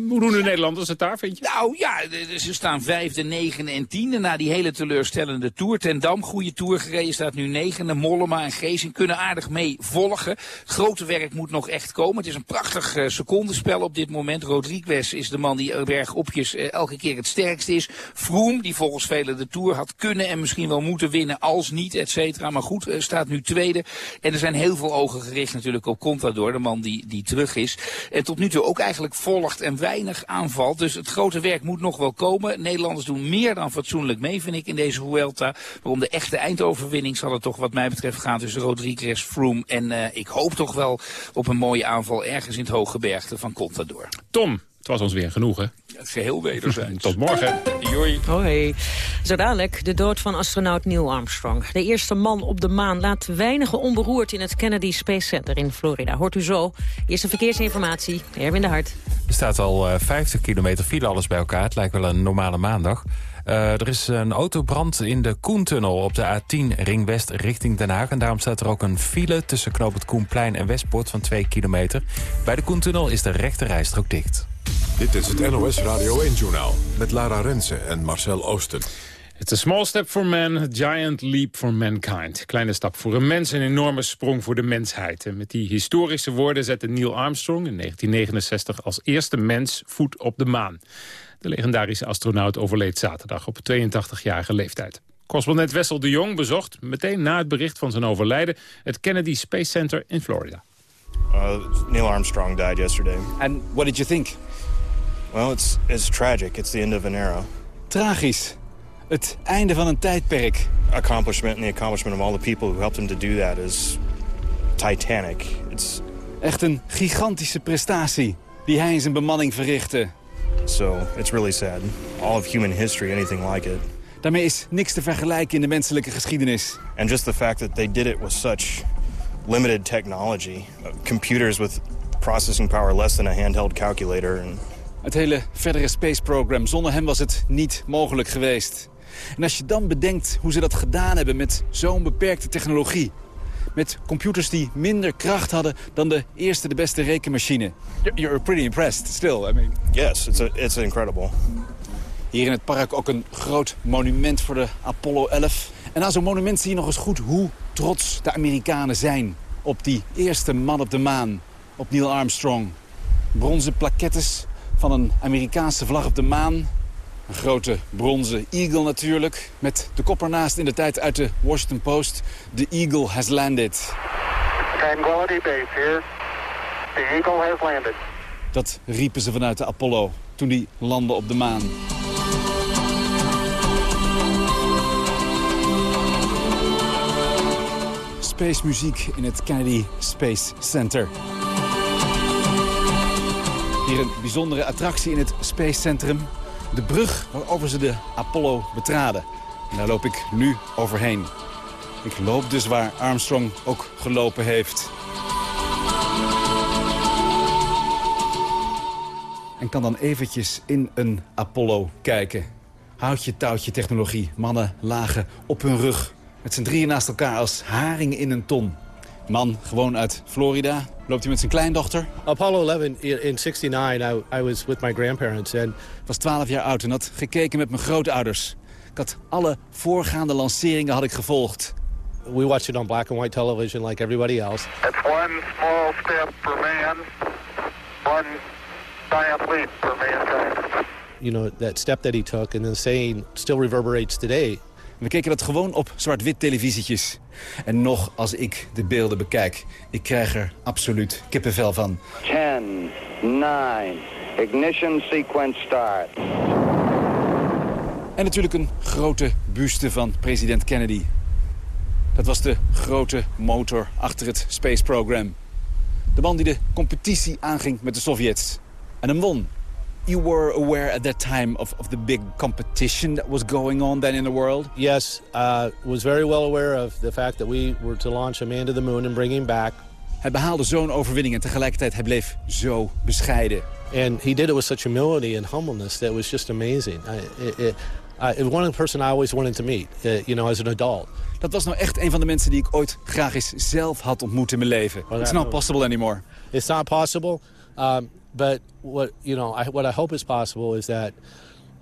hoe doen de Nederlanders het daar, vind je? Nou ja, ze staan vijfde, negende en tiende na die hele teleurstellende Tour. Ten Dam, goede Tour gereden, staat nu negende. Mollema en Geesing kunnen aardig mee volgen. Grote werk moet nog echt komen. Het is een prachtig eh, secondenspel op dit moment. Rodriguez is de man die bergopjes eh, elke keer het sterkst is. Vroom, die volgens velen de Tour had kunnen en misschien wel moeten winnen als niet, et cetera. Maar goed, staat nu tweede. En er zijn heel veel ogen gericht natuurlijk op Contador, de man die, die terug is. En tot nu toe ook eigenlijk volgt en weinig aanvalt. Dus het grote werk moet nog wel komen. Nederlanders doen meer dan fatsoenlijk mee, vind ik, in deze Vuelta. Maar om de echte eindoverwinning zal het toch wat mij betreft gaan tussen Rodriguez, Froome. En eh, ik hoop toch wel op een mooie aanval ergens in het hoge bergte van Contador. Tom, het was ons weer genoeg, hè? Geheel wederzijds. Tot morgen. Joi. Hoi. Zo dadelijk de dood van astronaut Neil Armstrong. De eerste man op de maan laat weinigen onberoerd in het Kennedy Space Center in Florida. Hoort u zo. Eerste verkeersinformatie. Erwin de Hart. Er staat al eh, 50 kilometer file alles bij elkaar. Het lijkt wel een normale maandag. Eh, er is een autobrand in de Koentunnel op de A10 Ring West richting Den Haag. En daarom staat er ook een file tussen Knoop het Koenplein en Westpoort van 2 kilometer. Bij de Koentunnel is de rechte rijstrook dicht. Dit is het NOS Radio 1-journaal met Lara Rensen en Marcel Oosten. It's a small step for man, a giant leap for mankind. Kleine stap voor een mens, een enorme sprong voor de mensheid. En met die historische woorden zette Neil Armstrong in 1969 als eerste mens voet op de maan. De legendarische astronaut overleed zaterdag op 82-jarige leeftijd. Correspondent Wessel de Jong bezocht, meteen na het bericht van zijn overlijden... het Kennedy Space Center in Florida. Uh, Neil Armstrong died yesterday. And what did you think? Well, it's, it's tragic. It's the end of an era. Tragisch. Het einde van een tijdperk. Accomplishment and the accomplishment of all the people who helped him to do that is titanic. It's Echt een gigantische prestatie die hij en zijn bemanning verrichtte. so it's really sad. All of human history, anything like it. Daarmee is niks te vergelijken in de menselijke geschiedenis. And just the fact that they did it with such limited technology. Computers with processing power less than a handheld calculator. And... Het hele verdere space program, zonder hem was het niet mogelijk geweest. En als je dan bedenkt hoe ze dat gedaan hebben met zo'n beperkte technologie... met computers die minder kracht hadden dan de eerste de beste rekenmachine. You're pretty impressed still, I mean. Yes, it's, a, it's incredible. Hier in het park ook een groot monument voor de Apollo 11. En aan zo'n monument zie je nog eens goed hoe trots de Amerikanen zijn... op die eerste man op de maan, op Neil Armstrong. Bronzen plakettes van een Amerikaanse vlag op de maan. Een grote bronzen eagle natuurlijk. Met de kop ernaast in de tijd uit de Washington Post. The eagle has landed. Tranquility Base here. The eagle has landed. Dat riepen ze vanuit de Apollo toen die landde op de maan. Space muziek in het Kennedy Space Center. Hier een bijzondere attractie in het Space Centrum. De brug waarover ze de Apollo betraden. En daar loop ik nu overheen. Ik loop dus waar Armstrong ook gelopen heeft. En kan dan eventjes in een Apollo kijken. Houtje touwtje technologie. Mannen lagen op hun rug. Met z'n drieën naast elkaar als haringen in een ton. Man, gewoon uit Florida. Loopt hij met zijn kleindochter? Apollo 11 in 69, I, I was with my grandparents. And... Ik was 12 jaar oud en had gekeken met mijn grootouders. Ik had alle voorgaande lanceringen had ik gevolgd. We watched it on black and white television like everybody else. It's one small step for man, one giant leap for mankind. You know, that step that he took and then saying still reverberates today. We keken dat gewoon op zwart-wit televisietjes. En nog als ik de beelden bekijk, ik krijg er absoluut kippenvel van. 10, 9, ignition sequence start. En natuurlijk een grote buste van president Kennedy. Dat was de grote motor achter het space program. De man die de competitie aanging met de Sovjets. En hem won. You were aware at that time of, of the big competition that was going on then in the world? Yes, uh, was very well aware of the fact that we were to launch a man to the moon and bring him back. Hij behaalde zo'n overwinning en tegelijkertijd hij bleef zo bescheiden. And he did it with such humility and humbleness that was just amazing. I, it, it, I, one person I always wanted to meet, uh, you know, as an adult. Dat was nou echt een van de mensen die ik ooit graag eens zelf had ontmoet in mijn leven. It's not possible anymore. It's not possible. Um, but what you know, I, what I hope is possible is that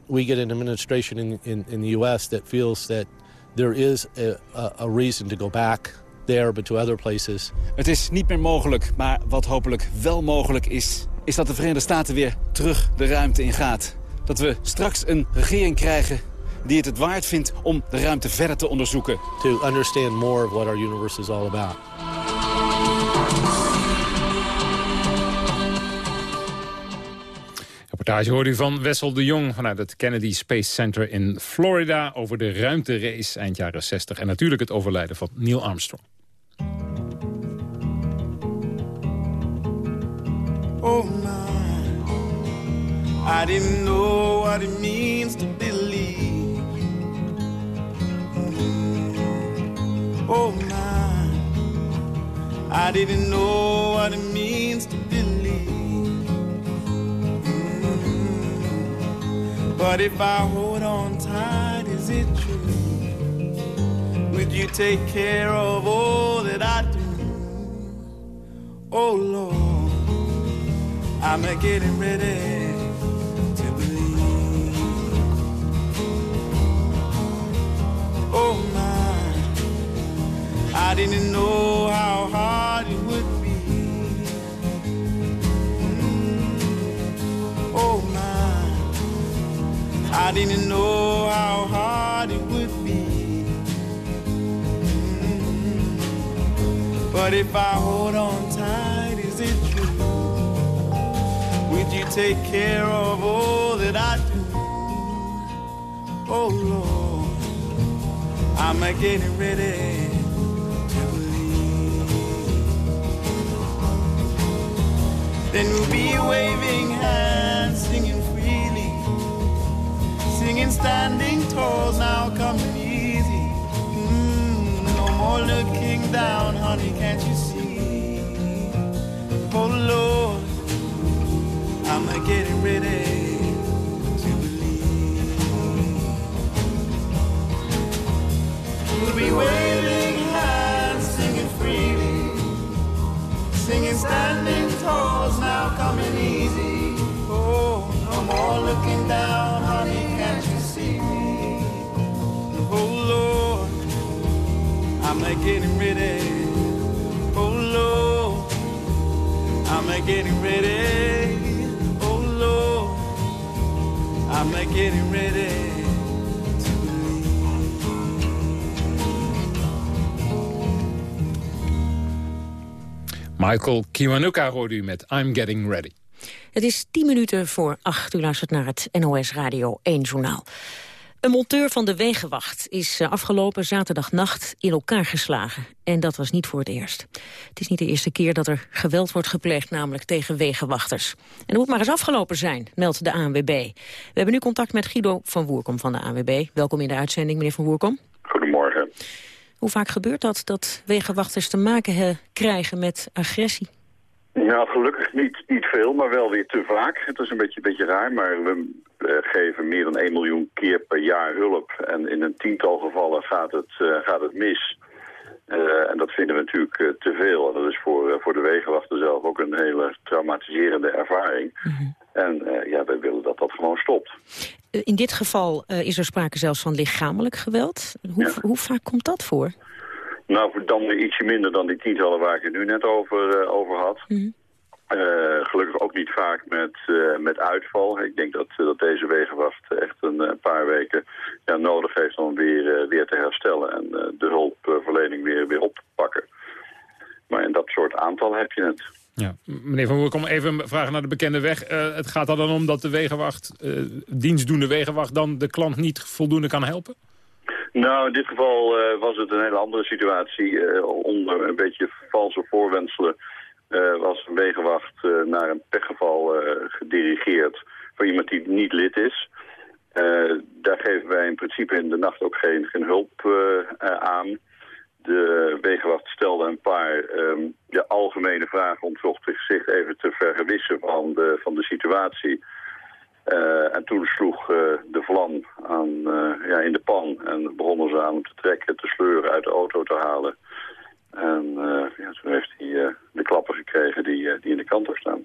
we get an administration in, in, in the U.S. that feels that there is a, a, a reason to go back there, but to other places. Het is niet meer mogelijk, maar wat hopelijk wel mogelijk is... is dat de Verenigde Staten weer terug de ruimte in gaat. Dat we straks een regering krijgen die het het waard vindt om de ruimte verder te onderzoeken. To understand more of what our universe is all about. Reportage hoorde u van Wessel de Jong vanuit het Kennedy Space Center in Florida... over de ruimterace eind jaren 60 en natuurlijk het overlijden van Neil Armstrong. Oh my, I didn't know what it means to believe. Oh my, I didn't know what it means to believe. But if I hold on tight, is it true? Would you take care of all that I do? Oh Lord, I'm a getting ready to believe. Oh my, I didn't know how hard it would be. Mm. Oh. I didn't know how hard it would be. Mm. But if I hold on tight, is it true? Would you take care of all that I do? Oh Lord, I'm getting ready. Then we'll be waving hands, singing standing tall, now coming easy. Mm, no more looking down, honey, can't you see? Oh Lord, I'm getting ready to believe. We'll be waving hands, singing freely, singing standing tall, now coming easy. Oh, no more looking down, honey, I'm getting ready. Oh Lord, I'm getting ready. Oh Lord, I'm getting ready. Michael Kiwanuka hoorde u met I'm Getting Ready. Het is 10 minuten voor 8. U luistert naar het NOS Radio 1 journaal. Een monteur van de Wegenwacht is eh, afgelopen zaterdagnacht in elkaar geslagen. En dat was niet voor het eerst. Het is niet de eerste keer dat er geweld wordt gepleegd, namelijk tegen wegenwachters. En het moet maar eens afgelopen zijn, meldt de ANWB. We hebben nu contact met Guido van Woerkom van de ANWB. Welkom in de uitzending, meneer van Woerkom. Goedemorgen. Hoe vaak gebeurt dat, dat wegenwachters te maken he- krijgen met agressie? Nou, gelukkig niet, niet veel, maar wel weer te vaak. Het is een beetje, beetje raar, maar we eh, geven meer dan 1 miljoen keer per jaar hulp. En in een tiental gevallen gaat het, eh, gaat het mis. Eh, en dat vinden we natuurlijk eh, te veel. En dat is voor, eh, voor de wegenwachter zelf ook een hele traumatiserende ervaring. En eh, ja, wij willen dat dat gewoon stopt. Eh, In dit geval eh, is er sprake zelfs van lichamelijk geweld. Hoe, hoe vaak komt dat voor? Nou, dan ietsje minder dan die tientallen waar ik het nu net over, eh, over had. Eh, gelukkig ook niet vaak met, eh, met uitval. Ik denk dat, dat deze wegenwacht echt een eh, paar weken ja, nodig heeft om weer, eh, weer te herstellen en eh, de hulpverlening weer, weer op te pakken. Maar in dat soort aantal heb je het. Ja. Meneer Van Woerkom, even vragen naar de bekende weg. Eh, het gaat er dan om dat de wegenwacht, eh, dienstdoende wegenwacht... dan de klant niet voldoende kan helpen? Nou, in dit geval eh, was het een hele andere situatie. Eh, onder een beetje valse voorwenselen eh, was een wegenwacht eh, naar een pechgeval eh, gedirigeerd voor iemand die niet lid is. Eh, daar geven wij in principe in de nacht ook geen, geen hulp eh, eh, aan. De wegenwacht stelde een paar ehm, ja, algemene vragen om zich even te vergewissen van de, van de situatie. Eh, en toen sloeg eh, de vlam aan, eh, ja, in de pan en begonnen ze aan te trekken, te sleuren, uit de auto te halen. En eh, ja, toen heeft hij eh, de klappen gekregen die, eh, die in de kant staan.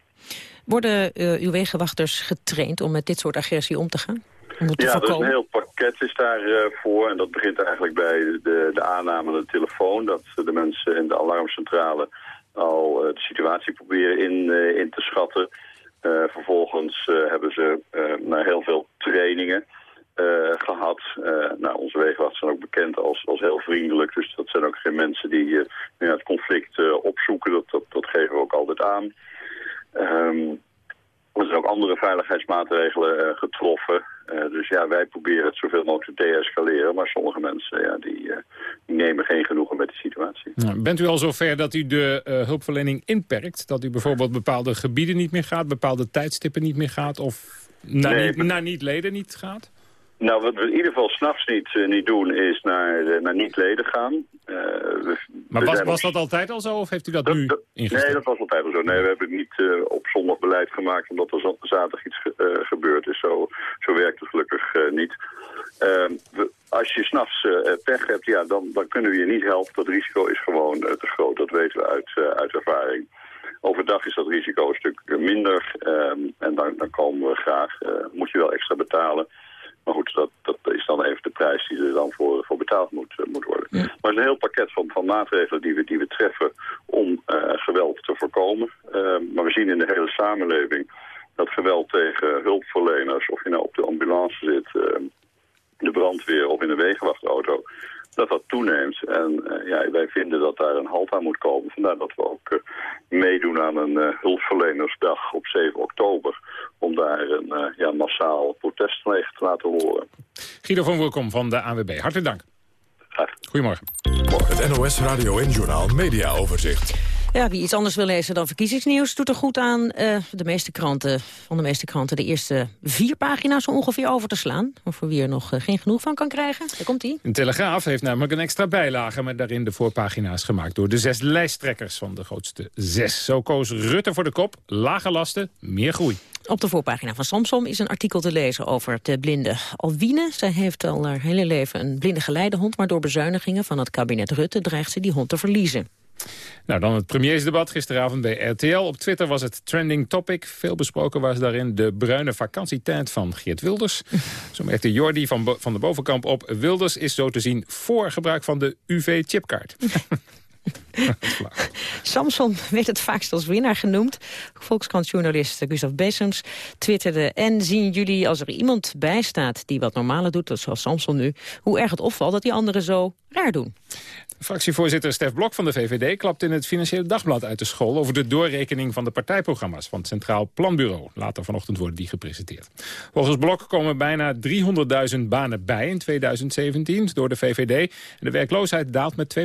Worden eh, uw wegenwachters getraind om met dit soort agressie om te gaan? Om het te Ja, er is een heel pakket is daarvoor. voor en dat begint eigenlijk bij de, de aanname aan de telefoon. Dat de mensen in de alarmcentrale al eh, de situatie proberen in, eh, in te schatten. Eh, vervolgens eh, hebben ze eh, naar heel veel trainingen eh, gehad. Eh, nou, onze wegenwachters zijn ook bekend als, als heel vriendelijk. Dus dat zijn ook geen mensen die eh, het conflict opzoeken. Dat, dat, dat geven we ook altijd aan. Ehm, er zijn ook andere veiligheidsmaatregelen getroffen. Dus ja, wij proberen het zoveel mogelijk te deescaleren. Maar sommige mensen ja, die, die nemen geen genoegen met de situatie. Nou, bent u al zover dat u de hulpverlening inperkt? Dat u bijvoorbeeld bepaalde gebieden niet meer gaat, bepaalde tijdstippen niet meer gaat... of naar, Nee, niet, maar- naar niet-leden niet gaat? Nou, wat we in ieder geval s'nachts niet, eh, niet doen, is naar, eh, naar niet-leden gaan. Eh, we- Maar we was, was dat altijd al zo of heeft u dat, nu ingesteld? Nee, dat was altijd al zo. Nee, we hebben het niet op zondag beleid gemaakt omdat er zaterdag iets ge- gebeurd is. Zo, zo werkt het gelukkig niet. Ehm, we- als je s'nachts pech hebt, ja, dan, dan kunnen we je niet helpen. Dat risico is gewoon te groot. Dat weten we uit, uit ervaring. Overdag is dat risico een stuk minder. ehm, en dan, dan komen we graag. moet je wel extra betalen. Maar goed, dat, dat is dan even de prijs die er dan voor, voor betaald moet, eh, moet worden. Maar het is een heel pakket van, van maatregelen die we, die we treffen om eh, geweld te voorkomen. Ehm, maar we zien in de hele samenleving dat geweld tegen hulpverleners, of je nou op de ambulance zit, ehm, de brandweer of in een wegenwachtauto, dat dat toeneemt. En eh, ja, wij vinden dat daar een halt aan moet komen. Vandaar dat we ook eh, meedoen aan een eh, hulpverlenersdag op 7 oktober. Om daar een eh, ja, massaal protest mee te laten horen. Guido van Woerkom van de ANWB. Hartelijk dank. Goedemorgen. Het NOS Radio en Journaal Media Overzicht. Ja, wie iets anders wil lezen dan verkiezingsnieuws... doet er goed aan uh, de meeste kranten, van de meeste kranten... de eerste vier pagina's zo ongeveer over te slaan. Voor wie er nog uh, geen genoeg van kan krijgen, daar komt hij. Een Telegraaf heeft namelijk een extra bijlage... met daarin de voorpagina's gemaakt door de zes lijsttrekkers... van de grootste zes. Zo koos Rutte voor de kop, lage lasten, meer groei. Op de voorpagina van Samsom is een artikel te lezen over de blinde Alwine. Zij heeft al haar hele leven een blinde geleidehond... maar door bezuinigingen van het kabinet Rutte dreigt ze die hond te verliezen. Nou, dan het premiersdebat gisteravond bij RTL. Op Twitter was het trending topic. Veel besproken was daarin de bruine vakantietijd van Geert Wilders. Zo merkte Jordi van, van de Bovenkamp op. Wilders is zo te zien voor gebruik van de UV-chipkaart. Samson werd het vaakst als winnaar genoemd. Volkskrantjournalist Gustav Bessems twitterde... en zien jullie als er iemand bij staat die wat normaler doet... zoals Samson nu, hoe erg het opvalt dat die anderen zo raar doen. Fractievoorzitter Stef Blok van de VVD klapt in het Financiële Dagblad uit de school... over de doorrekening van de partijprogramma's van het Centraal Planbureau. Later vanochtend worden die gepresenteerd. Volgens Blok komen bijna 300.000 banen bij in 2017 door de VVD. En de werkloosheid daalt met 2%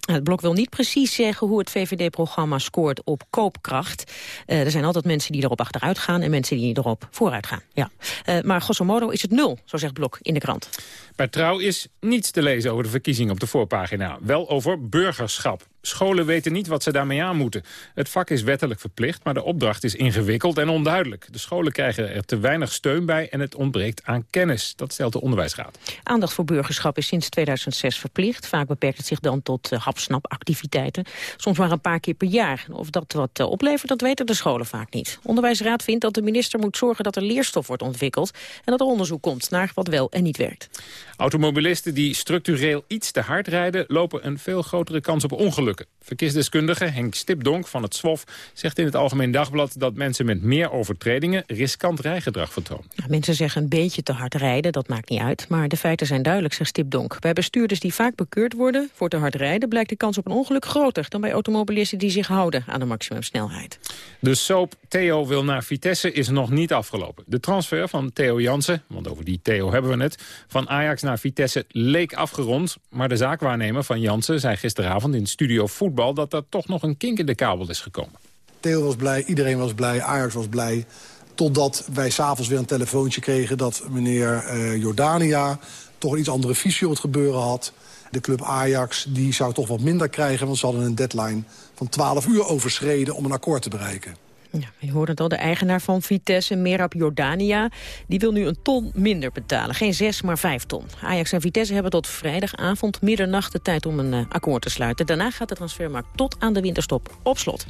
Het Blok wil niet precies zeggen hoe het VVD-programma scoort op koopkracht. Uh, er zijn altijd mensen die erop achteruit gaan en mensen die erop vooruit gaan. Ja. Uh, maar grosso modo is het nul, zo zegt Blok in de krant. Bij Trouw is niets te lezen over de verkiezingen op de voorpagina. Wel over burgerschap. Scholen weten niet wat ze daarmee aan moeten. Het vak is wettelijk verplicht, maar de opdracht is ingewikkeld en onduidelijk. De scholen krijgen er te weinig steun bij en het ontbreekt aan kennis. Dat stelt de onderwijsraad. Aandacht voor burgerschap is sinds 2006 verplicht. Vaak beperkt het zich dan tot uh, hapsnapactiviteiten. Soms maar een paar keer per jaar. Of dat wat uh, oplevert, dat weten de scholen vaak niet. Onderwijsraad vindt dat de minister moet zorgen dat er leerstof wordt ontwikkeld... en dat er onderzoek komt naar wat wel en niet werkt. Automobilisten die structureel iets te hard rijden... lopen een veel grotere kans op ongelukken. Verkeersdeskundige Henk Stipdonk van het SWOF zegt in het Algemeen Dagblad... dat mensen met meer overtredingen riskant rijgedrag vertonen. mensen zeggen een beetje te hard rijden, dat maakt niet uit. Maar de feiten zijn duidelijk, zegt Stipdonk. Bij bestuurders die vaak bekeurd worden voor te hard rijden... blijkt de kans op een ongeluk groter dan bij automobilisten die zich houden aan de maximumsnelheid. De soap Theo wil naar Vitesse is nog niet afgelopen. De transfer van Theo Jansen, want over die Theo hebben we het... van Ajax naar Vitesse leek afgerond. Maar de zaakwaarnemer van Jansen zei gisteravond in Studio Voetbal... dat er toch nog een kink in de kabel is gekomen. Theo was blij, iedereen was blij, Ajax was blij. Totdat wij s'avonds weer een telefoontje kregen... dat meneer uh, Jordania toch een iets andere visie op het gebeuren had. De club Ajax die zou toch wat minder krijgen... want ze hadden een deadline van 12 uur overschreden om een akkoord te bereiken. Ja, je hoort het al, de eigenaar van Vitesse, Merab Jordania... die wil nu een ton minder betalen. Geen zes, maar vijf ton. Ajax en Vitesse hebben tot vrijdagavond middernacht de tijd om een uh, akkoord te sluiten. Daarna gaat de transfermarkt tot aan de winterstop op slot.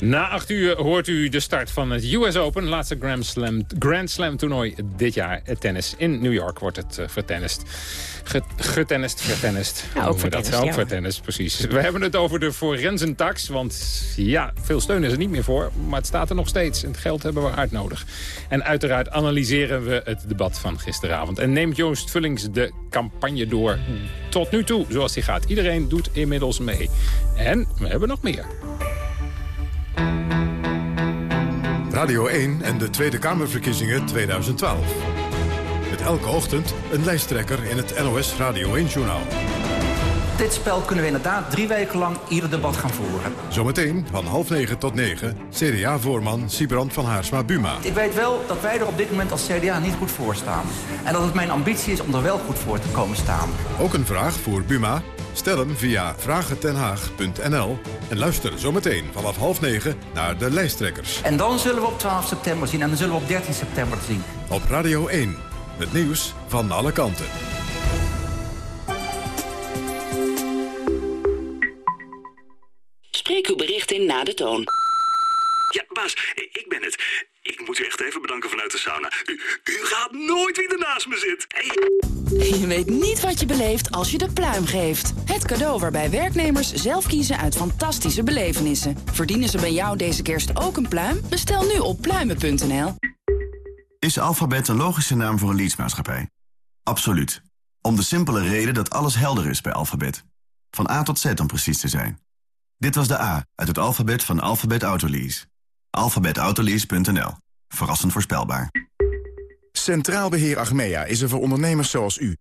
Na acht uur hoort u de start van het US Open. Laatste Grand Slam, Grand Slam toernooi dit jaar. Het tennis in New York wordt het uh, vertennist. Getennist, vertennist. Ja, ook vertennist. Dat, ook vertennist, precies. We hebben het over de forensentax. Want ja, veel steun is er niet meer voor. Maar het staat er nog steeds. En het geld hebben we hard nodig. En uiteraard analyseren we het debat van gisteravond. En neemt Joost Vullings de campagne door tot nu toe, zoals die gaat. Iedereen doet inmiddels mee. En we hebben nog meer. Radio 1 en de Tweede Kamerverkiezingen 2012. Met elke ochtend een lijsttrekker in het NOS Radio 1-journaal. Dit spel kunnen we inderdaad drie weken lang ieder debat gaan voeren. Zometeen van half negen tot negen, CDA-voorman Sibrand van Haarsma-Buma. Ik weet wel dat wij er op dit moment als CDA niet goed voor staan. En dat het mijn ambitie is om er wel goed voor te komen staan. Ook een vraag voor Buma? Stel hem via vragentenhaag.nl en luister zometeen vanaf half negen naar de lijsttrekkers. En dan zullen we op 12 september zien en dan zullen we op 13 september zien. Op Radio 1, het nieuws van alle kanten. Spreek uw bericht in na de toon. Ja, baas, ik ben het. Ik moet u echt even bedanken vanuit de sauna. U, u gaat nooit wie ernaast me zit. Hey. Je weet niet wat je beleeft als je de pluim geeft. Het cadeau waarbij werknemers zelf kiezen uit fantastische belevenissen. Verdienen ze bij jou deze kerst ook een pluim? Bestel nu op pluimen.nl. Is Alphabet een logische naam voor een leadsmaatschappij? Absoluut. Om de simpele reden dat alles helder is bij Alphabet. Van A tot Z om precies te zijn. Dit was de A uit het alfabet van Alphabet Autolease. Alphabetautolease.nl. Verrassend voorspelbaar. Centraal Beheer Achmea is er voor ondernemers zoals u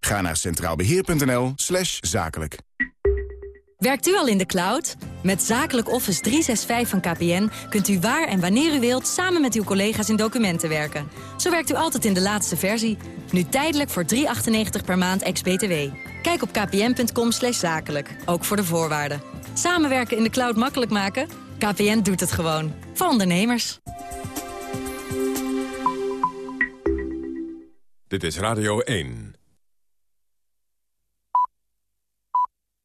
Ga naar centraalbeheer.nl slash zakelijk. Werkt u al in de cloud? Met Zakelijk Office 365 van KPN kunt u waar en wanneer u wilt... samen met uw collega's in documenten werken. Zo werkt u altijd in de laatste versie. Nu tijdelijk voor 3,98 per maand ex-BTW. Kijk op kpn.com zakelijk, ook voor de voorwaarden. Samenwerken in de cloud makkelijk maken? KPN doet het gewoon. Voor ondernemers. Dit is Radio 1.